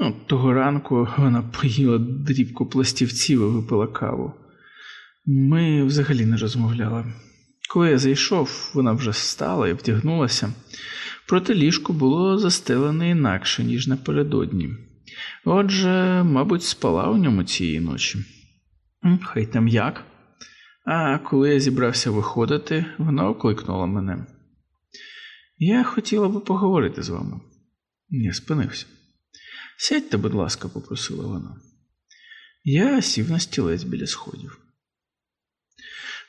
ну, того ранку вона поїла дрібку пластівців і випила каву. Ми взагалі не розмовляли. Коли я зайшов, вона вже встала і вдягнулася, проте ліжко було застелене інакше, ніж напередодні. Отже, мабуть, спала у ньому цієї ночі. Хай там як. А коли я зібрався виходити, вона окликнула мене. Я хотіла би поговорити з вами. Я спинився. Сядьте, будь ласка, попросила вона. Я сів на стілець біля сходів.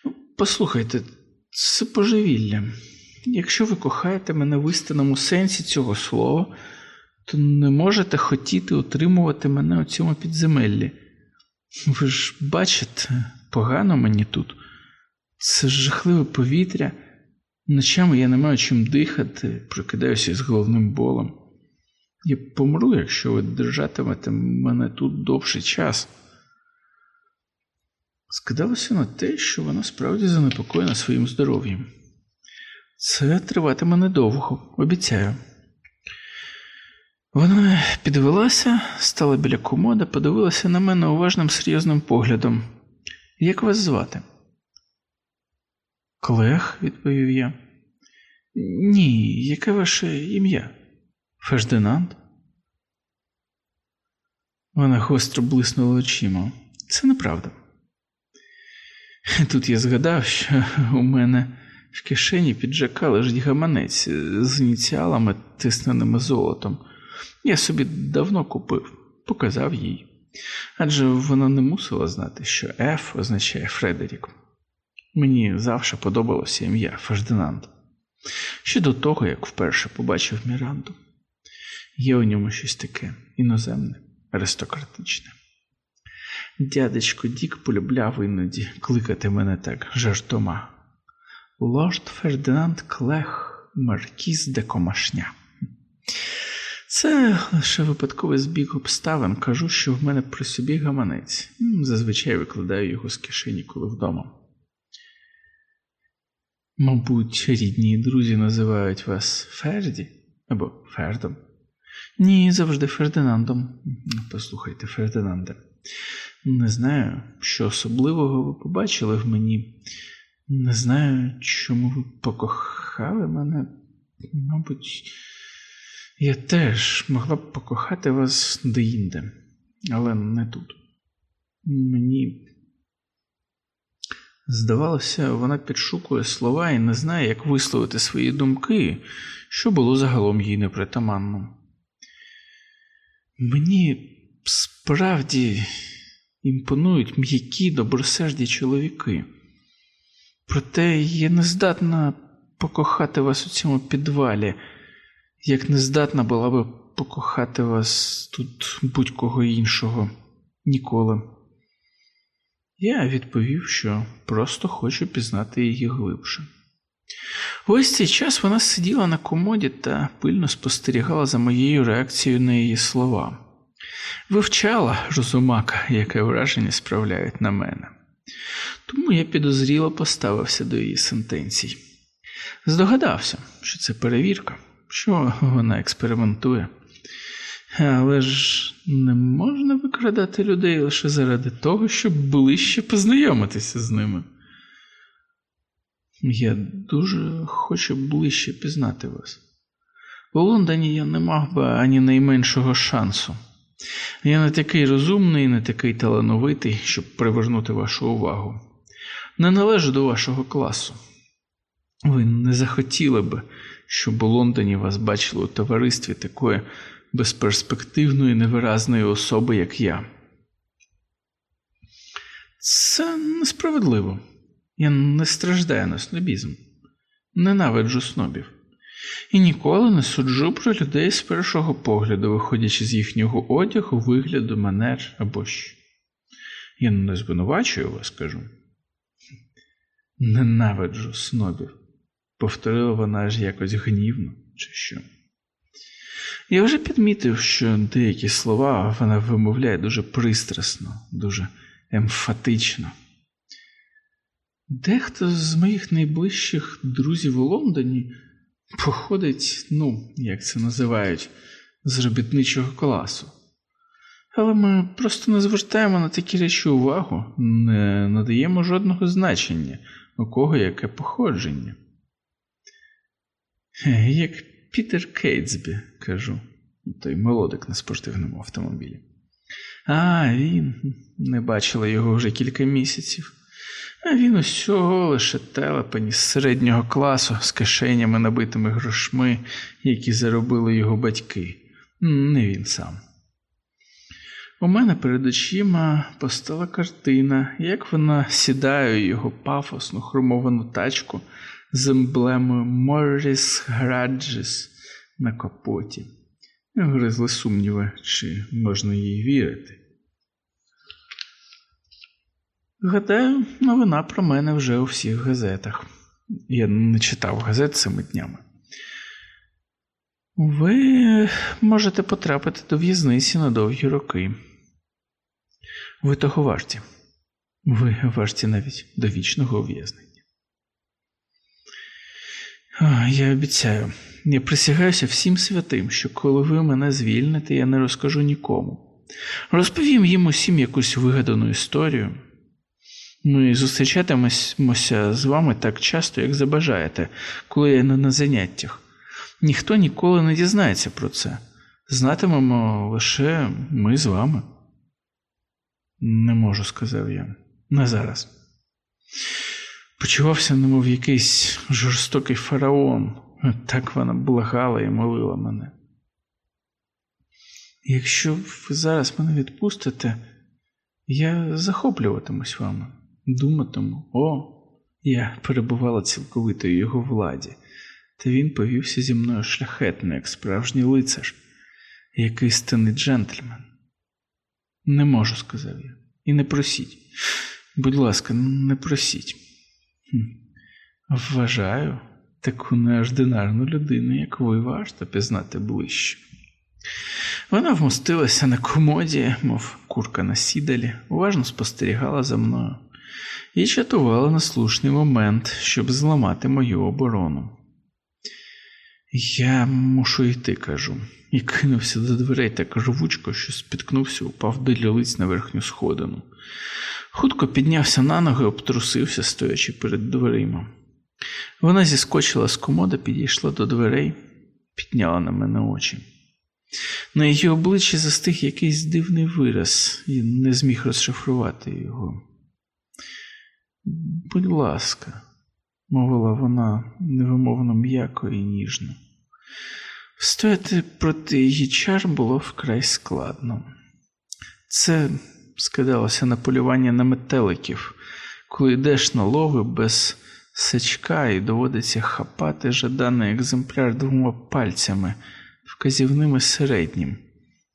Ну, послухайте, це божевілля. Якщо ви кохаєте мене в істинному сенсі цього слова, то не можете хотіти утримувати мене у цьому підземеллі. Ви ж бачите, погано мені тут. Це жахливе повітря. Ночами я не маю чим дихати, прокидаюся з головним болем. Я помру, якщо ви держатимете мене тут довший час. Скидалося на те, що вона справді занепокоєна своїм здоров'ям. Це триватиме недовго, обіцяю. Вона підвелася, стала біля комода, подивилася на мене уважним серйозним поглядом. Як вас звати? Клех, відповів я. Ні, яке ваше ім'я? Фердинанд? Вона гостро блиснула очима. Це неправда. Тут я згадав, що у мене в кишені піджака лежить гаманець з ініціалами, тисненими золотом. Я собі давно купив, показав їй. Адже вона не мусила знати, що Ф означає Фредерік. Мені завжди подобалося ім'я Фердинанд. Ще до того, як вперше побачив Міранду. Є у ньому щось таке іноземне, аристократичне. Дядечко Дік полюбляв іноді кликати мене так жартома. Лорд Фердинанд Клех, Маркіз де Комашня. Це лише випадковий збіг обставин. Кажу, що в мене при собі гаманець. Зазвичай викладаю його з кишені, коли вдома. Мабуть, рідні друзі називають вас Ферді або Фердом. Ні, завжди Фердинандом. Послухайте, Фердинанде. Не знаю, що особливого ви побачили в мені. Не знаю, чому ви покохали мене. Мабуть, я теж могла б покохати вас деінде, але не тут. Мені здавалося, вона підшукує слова і не знає, як висловити свої думки, що було загалом їй непритаманно. Мені справді імпонують м'які добросерді чоловіки. Проте я не здатна покохати вас у цьому підвалі, як не здатна була би покохати вас тут будь-кого іншого ніколи. Я відповів, що просто хочу пізнати її глибше. Весь цей час вона сиділа на комоді та пильно спостерігала за моєю реакцією на її слова, вивчала розумака, яке враження справляють на мене. Тому я підозріло поставився до її сентенцій. Здогадався, що це перевірка, що вона експериментує. Але ж не можна викрадати людей лише заради того, щоб ближче познайомитися з ними. Я дуже хочу ближче пізнати вас. У Лондоні я не мав би ані найменшого шансу. Я не такий розумний, не такий талановитий, щоб привернути вашу увагу. Не належу до вашого класу. Ви не захотіли б, щоб у Лондоні вас бачили у товаристві такої безперспективної невиразної особи, як я. Це несправедливо. Я не страждаю на снобізм, ненавиджу снобів. І ніколи не суджу про людей з першого погляду, виходячи з їхнього одягу, вигляду, манер або що. Я не звинувачую вас, кажу. Ненавиджу снобів, повторила вона аж якось гнівно, чи що. Я вже підмітив, що деякі слова вона вимовляє дуже пристрасно, дуже емфатично. Дехто з моїх найближчих друзів у Лондоні походить, ну, як це називають, з робітничого класу. Але ми просто не звертаємо на такі речі увагу, не надаємо жодного значення, у кого яке походження. Як Пітер Кейтсбі, кажу, той молодик на спортивному автомобілі. А, він не бачила його вже кілька місяців. А він усього лише телепані з середнього класу з кишенями, набитими грошми, які заробили його батьки, не він сам. У мене перед очима постала картина, як вона сідає у його пафосну хромовану тачку з емблемою Морріс Граджес на капоті. Гризли сумніви, чи можна їй вірити. Гадаю, новина про мене вже у всіх газетах. Я не читав газет цими днями. Ви можете потрапити до в'язниці на довгі роки. Ви того варті. Ви варті навіть до вічного ув'язнення. Я обіцяю, я присягаюся всім святим, що коли ви мене звільните, я не розкажу нікому. Розповім їм усім якусь вигадану історію. Ми зустрічатимемося з вами так часто, як забажаєте, коли я не на заняттях. Ніхто ніколи не дізнається про це. Знатимемо лише ми з вами. Не можу, сказав я. Не зараз. Почувався, немов якийсь жорстокий фараон. Так вона благала і молила мене. Якщо ви зараз мене відпустите, я захоплюватимусь вами, думатиму, о, я перебувала цілковито його владі, та він повівся зі мною шляхетно, як справжній лицар, як істинний джентльмен. Не можу, сказав я, і не просіть. Будь ласка, не просіть. Вважаю, таку неординарну людину, як ви, важко пізнати ближче. Вона вмостилася на комоді, мов курка на сідалі, уважно спостерігала за мною і чатувала на слушний момент, щоб зламати мою оборону. Я мушу йти, кажу, і кинувся до дверей так рвучко, що спіткнувся, упав до лілиць на верхню сходину. Хутко піднявся на ноги, обтрусився, стоячи перед дверима. Вона зіскочила з комода, підійшла до дверей, підняла на мене очі. На її обличчі застиг якийсь дивний вираз і не зміг розшифрувати його. Будь ласка, мовила вона невимовно м'яко і ніжно. Встояти проти її чар було вкрай складно. Це скидалося на полювання на метеликів, коли йдеш на лови без сачка і доводиться хапати жаданий екземпляр двома пальцями, вказівним і середнім.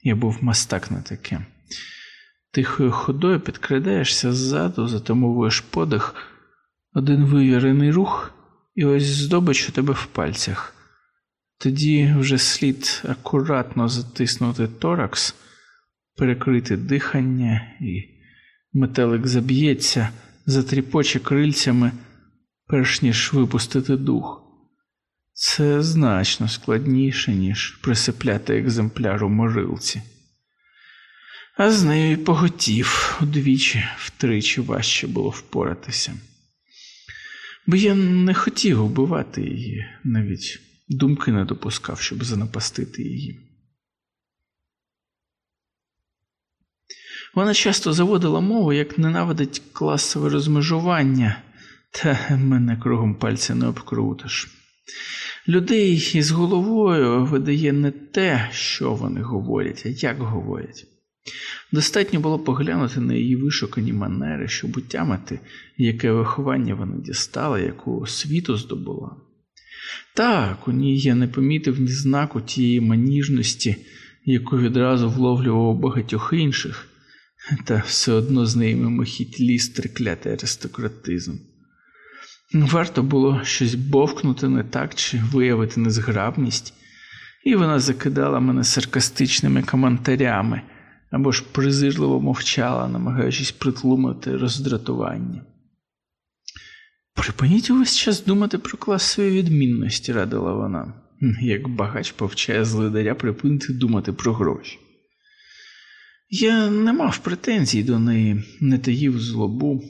Я був мастак на таке. Тихою ходою підкрадаєшся ззаду, затамовуєш подих, один вивірений рух, і ось здобич у тебе в пальцях. Тоді вже слід акуратно затиснути торакс, перекрити дихання, і метелик заб'ється, затріпоче крильцями, перш ніж випустити дух. Це значно складніше, ніж присипляти екземпляр у морилці. А з нею й поготів удвічі, втричі важче було впоратися. Бо я не хотів убивати її, навіть думки не допускав, щоб занапастити її. Вона часто заводила мову, як ненавидить класове розмежування, та мене кругом пальця не обкрутиш. Людей із головою видає не те, що вони говорять, а як говорять. Достатньо було поглянути на її вишукані манери, щоб утямити, яке виховання вона дістала, яку освіту здобула. Так, у ній я не помітив ні знаку тієї маніжності, яку відразу вловлював багатьох інших, та все одно з неї мимохідь ліс триклятий аристократизм. Варто було щось бовкнути не так чи виявити незграбність, і вона закидала мене саркастичними коментарями або ж презирливо мовчала, намагаючись притлумити роздратування. Припиніть увесь час думати про класові відмінності, радила вона, як багач повчає злидаря припинити думати про гроші. Я не мав претензій до неї, не таїв злобу.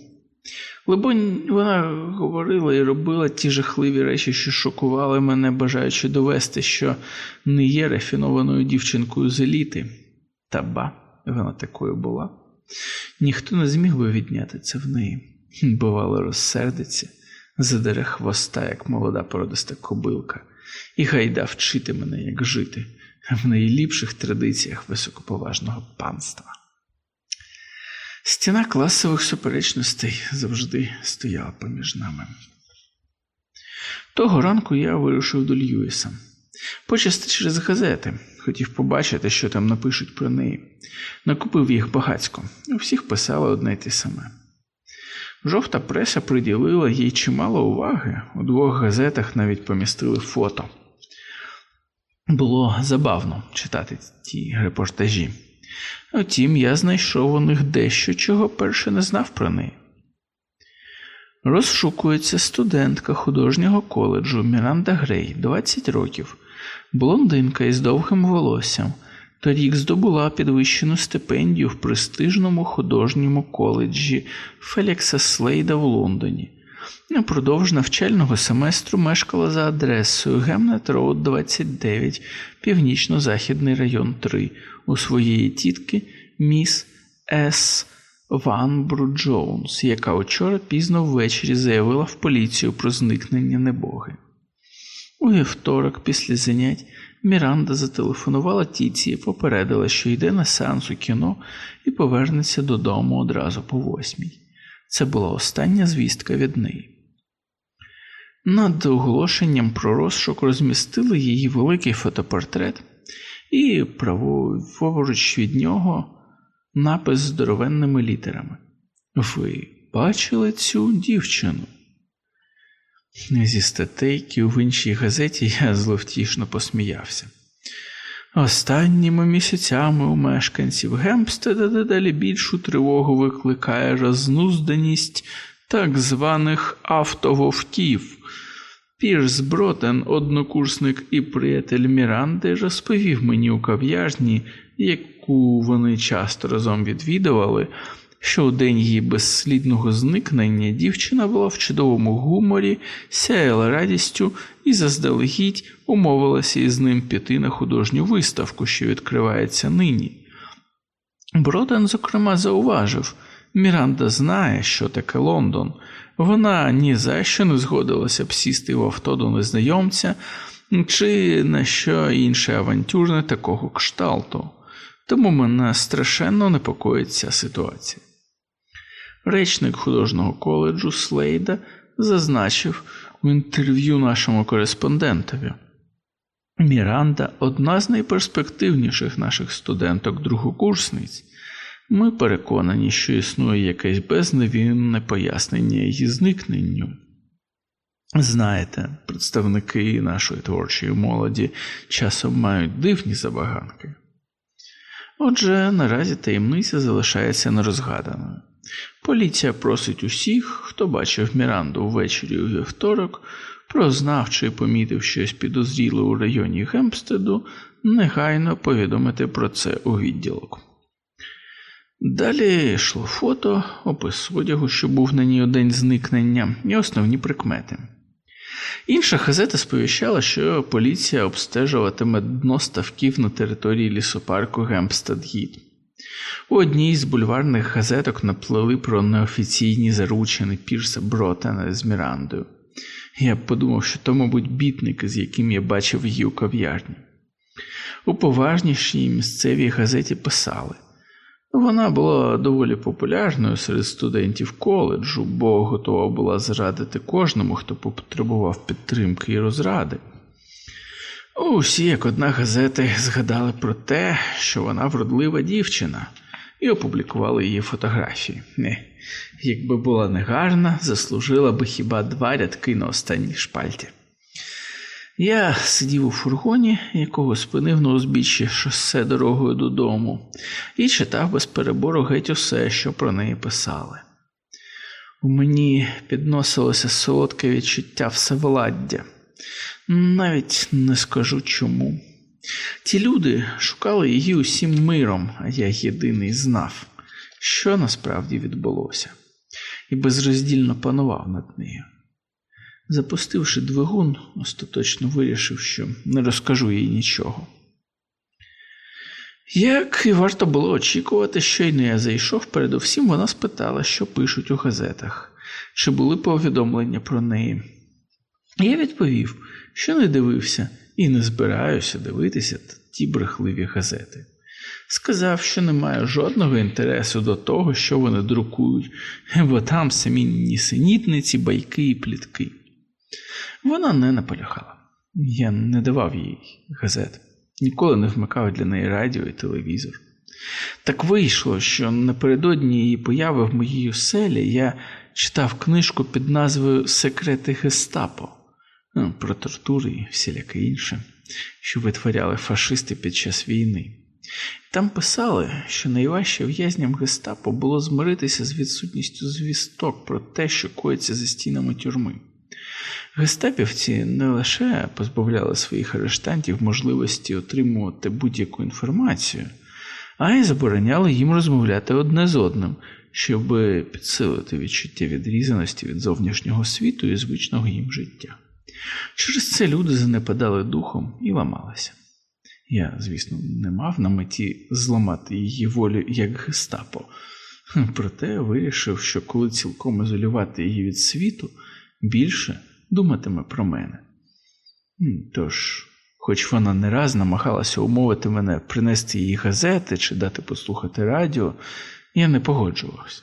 Либонь, вона говорила і робила ті жахливі речі, що шокували мене, бажаючи довести, що не є рафінованою дівчинкою з еліти. Та ба, вона такою була. Ніхто не зміг би відняти це в неї. Бувало, розсердиться, задере хвоста, як молода породиста кобилка, і гайда вчити мене, як жити в найліпших традиціях високоповажного панства. Стіна класових суперечностей завжди стояла поміж нами. Того ранку я вирушив до Льюіса. Почасти через газети, хотів побачити, що там напишуть про неї. Накупив їх багацько, у всіх писали одне й те саме. Жовта преса приділила їй чимало уваги, у двох газетах навіть помістили фото. Було забавно читати ті репортажі. Втім, я знайшов у них дещо, чого перше не знав про неї. Розшукується студентка художнього коледжу Міранда Грей, 20 років, блондинка із довгим волоссям. Торік здобула підвищену стипендію в престижному художньому коледжі Фелікса Слейда в Лондоні. Упродовж навчального семестру мешкала за адресою Гемнет Роуд 29, Північно-Західний район 3, у своєї тітки міс С. Ванбру Джонс, яка вчора пізно ввечері заявила в поліцію про зникнення небоги. У вівторок, після занять, Міранда зателефонувала тіці і попередила, що йде на сеанс у кіно і повернеться додому одразу по восьмій. Це була остання звістка від неї. Над оголошенням про розшук розмістили її великий фотопортрет і праворуч від нього напис здоровенними літерами. Ви бачили цю дівчину? Зі статейки в іншій газеті я зловтішно посміявся. Останніми місяцями у мешканців Гемпстеда дедалі більшу тривогу викликає рознузданість так званих автововків. Пірс Бротен, однокурсник і приятель Міранди, розповів мені у кав'ярні, яку вони часто разом відвідували, що у день її безслідного зникнення дівчина була в чудовому гуморі, сяяла радістю і заздалегідь умовилася із ним піти на художню виставку, що відкривається нині. Броден, зокрема, зауважив Міранда знає, що таке Лондон. Вона ні за що не згодилася б сісти в авто до незнайомця чи на що інше авантюрне такого кшталту, тому мене страшенно непокоїть ця ситуація. Речник художнього коледжу Слейда зазначив в інтерв'ю нашому кореспондентові. Міранда одна з найперспективніших наших студенток-другокурсниць. Ми переконані, що існує якесь безневінне пояснення її зникненню. Знаєте, представники нашої творчої молоді часом мають дивні забаганки. Отже, наразі таємниця залишається нерозгаданою. Поліція просить усіх, хто бачив Міранду ввечері у вівторок, прознав чи помітив щось підозріле у районі Гемпстеду, негайно повідомити про це у відділок. Далі йшло фото, опис одягу, що був на ній у зникнення, і основні прикмети. Інша газета сповіщала, що поліція обстежуватиме дно ставків на території лісопарку Гемпстед-Гід. У одній з бульварних газеток наплели про неофіційні заручини Пірса Бротена з Мірандою. Я подумав, що то, мабуть, бітник, з яким я бачив її у кав'ярні. У поважнішій місцевій газеті писали. Вона була доволі популярною серед студентів коледжу, бо готова була зрадити кожному, хто потребував підтримки і розради. Усі, як одна газети, згадали про те, що вона вродлива дівчина, і опублікували її фотографії. Не, Якби була негарна, заслужила би хіба два рядки на останній шпальті. Я сидів у фургоні, якого спинив на узбіччі шосе дорогою додому, і читав без перебору геть усе, що про неї писали. У мені підносилося солодке відчуття всевладдя, навіть не скажу чому. Ті люди шукали її усім миром, а я єдиний знав, що насправді відбулося, і безроздільно панував над нею. Запустивши двигун, остаточно вирішив, що не розкажу їй нічого. Як і варто було очікувати, щойно я зайшов, передусім вона спитала, що пишуть у газетах, чи були повідомлення про неї. Я відповів, що не дивився і не збираюся дивитися ті брехливі газети. Сказав, що не маю жодного інтересу до того, що вони друкують, бо там самі нісенітниці, байки і плітки. Вона не наполягала. Я не давав їй газет, ніколи не вмикав для неї радіо і телевізор. Так вийшло, що напередодні її появи в моїй оселі я читав книжку під назвою Секрети Гестапо про тортури і всіляке інше, що витворяли фашисти під час війни. Там писали, що найважче в'язням гестапо було змиритися з відсутністю звісток про те, що коїться за стінами тюрми. Гестапівці не лише позбавляли своїх арештантів можливості отримувати будь-яку інформацію, а й забороняли їм розмовляти одне з одним, щоб підсилити відчуття відрізаності від зовнішнього світу і звичного їм життя. Через це люди занепадали духом і ламалися. Я, звісно, не мав на меті зламати її волю як гестапо, проте вирішив, що коли цілком ізолювати її від світу, більше думатиме про мене. Тож, хоч вона не раз намагалася умовити мене принести їй газети чи дати послухати радіо, я не погоджувався.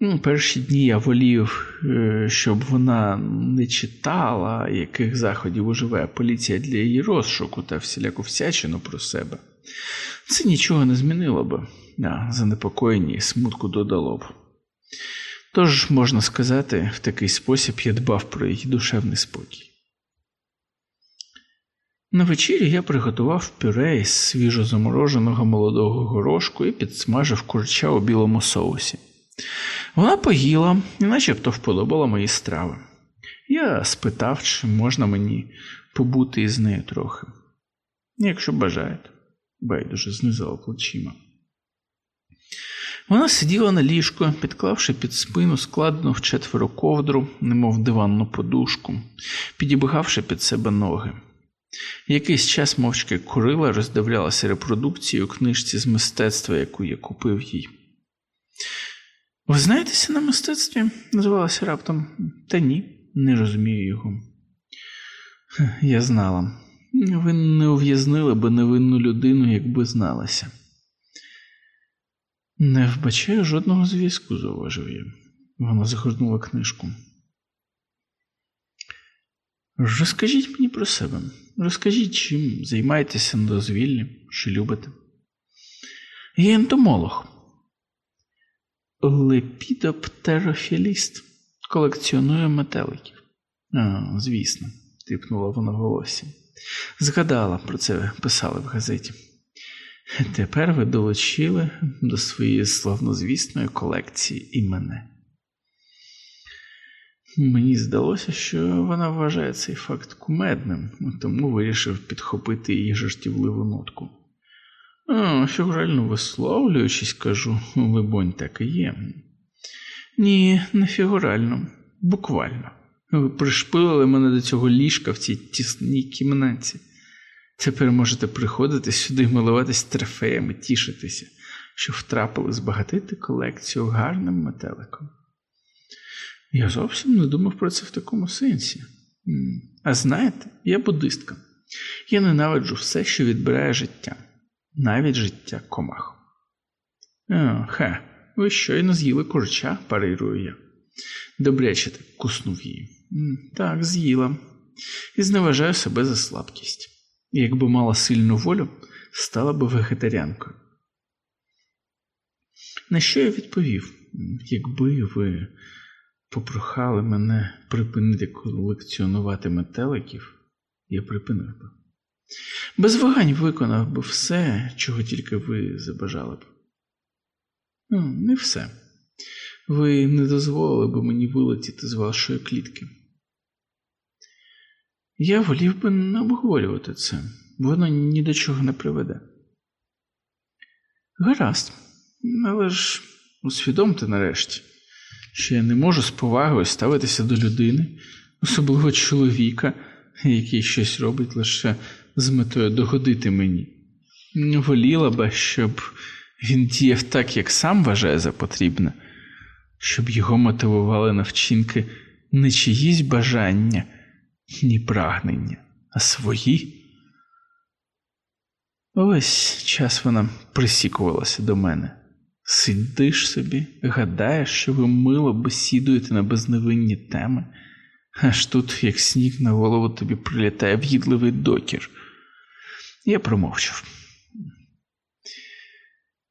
Ну, Перші дні я волів, е, щоб вона не читала, яких заходів уживає поліція для її розшуку та всіляку всячину про себе. Це нічого не змінило б, а занепокоєнні і смутку додало б. Тож, можна сказати, в такий спосіб я дбав про її душевний спокій. На вечері я приготував пюре із свіжо замороженого молодого горошку і підсмажив курча у білому соусі. Вона поїла і начебто вподобала мої страви. Я спитав, чи можна мені побути із нею трохи. Якщо бажаєте, байдуже знизила плечима. Вона сиділа на ліжку, підклавши під спину складену в четверо ковдру, немов диванну подушку, підібгавши під себе ноги. Якийсь час мовчки курила, роздивлялася репродукцію книжці з мистецтва, яку я купив їй. Ви знаєтеся на мистецтві? назвалася раптом. Та ні, не розумію його. Я знала. Ви не ув'язнили би невинну людину, якби зналася. Не вбачаю жодного зв'язку, зауважив я. Вона загорнула книжку. Розкажіть мені про себе. Розкажіть, чим займаєтеся на дозвіллі, що любите. Я ентомолог. Лепідоптерофіліст колекціонує метеликів. А, Звісно, типнула вона голосі. Згадала про це писали в газеті. Тепер ви долучили до своєї славнозвісної колекції і мене. Мені здалося, що вона вважає цей факт кумедним, тому вирішив підхопити її жартівливу нотку. А, Фігурально висловлюючись, кажу, либонь, так і є. Ні, не фігурально, буквально. Ви пришпилили мене до цього ліжка в цій тісній кімнаті. Тепер можете приходити сюди і милуватись трофеями, тішитися, що втрапили збагатити колекцію гарним метеликом. Я зовсім не думав про це в такому сенсі. А знаєте, я буддистка. Я ненавиджу все, що відбирає життя, навіть життя комах. О, хе, ви щойно з'їли курча, парирую я. Добряче так куснув її. Так, з'їла. І зневажаю себе за слабкість. Якби мала сильну волю, стала би вегетаріанкою. На що я відповів? Якби ви попрохали мене припинити колекціонувати метеликів, я припинив би. Без вагань виконав би все, чого тільки ви забажали б. Ну, Не все. Ви не дозволили б мені вилетіти з вашої клітки. Я волів би не обговорювати це. воно ні до чого не приведе. Гаразд, але ж усвідомте нарешті, що я не можу з повагою ставитися до людини, особливо чоловіка, який щось робить лише з метою догодити мені. Воліла би, щоб він діяв так, як сам вважає за потрібне, щоб його мотивували на вчинки не чиїсь бажання, ні прагнення, а свої. Ось час вона присікувалася до мене. Сидиш собі, гадаєш, що ви мило бесідуєте на безневинні теми, аж тут, як сніг на голову тобі прилітає в'їдливий докір. Я промовчав.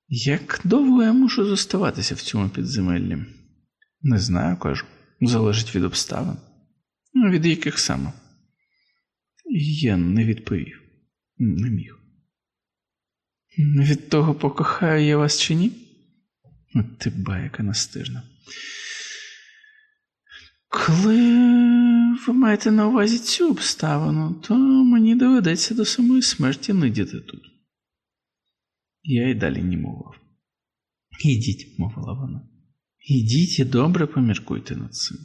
Як довго я мушу зоставатися в цьому підземеллі? Не знаю, кажу. Залежить від обставин. Ну, від яких саме? Я не відповів, не міг. Від того, покохаю я вас чи ні? Ти байка настижна. Коли ви маєте на увазі цю обставину, то мені доведеться до самої смерті нидіти тут. Я й далі не мовив. Ідіть, мовила вона. Ідіть і добре поміркуйте над цим.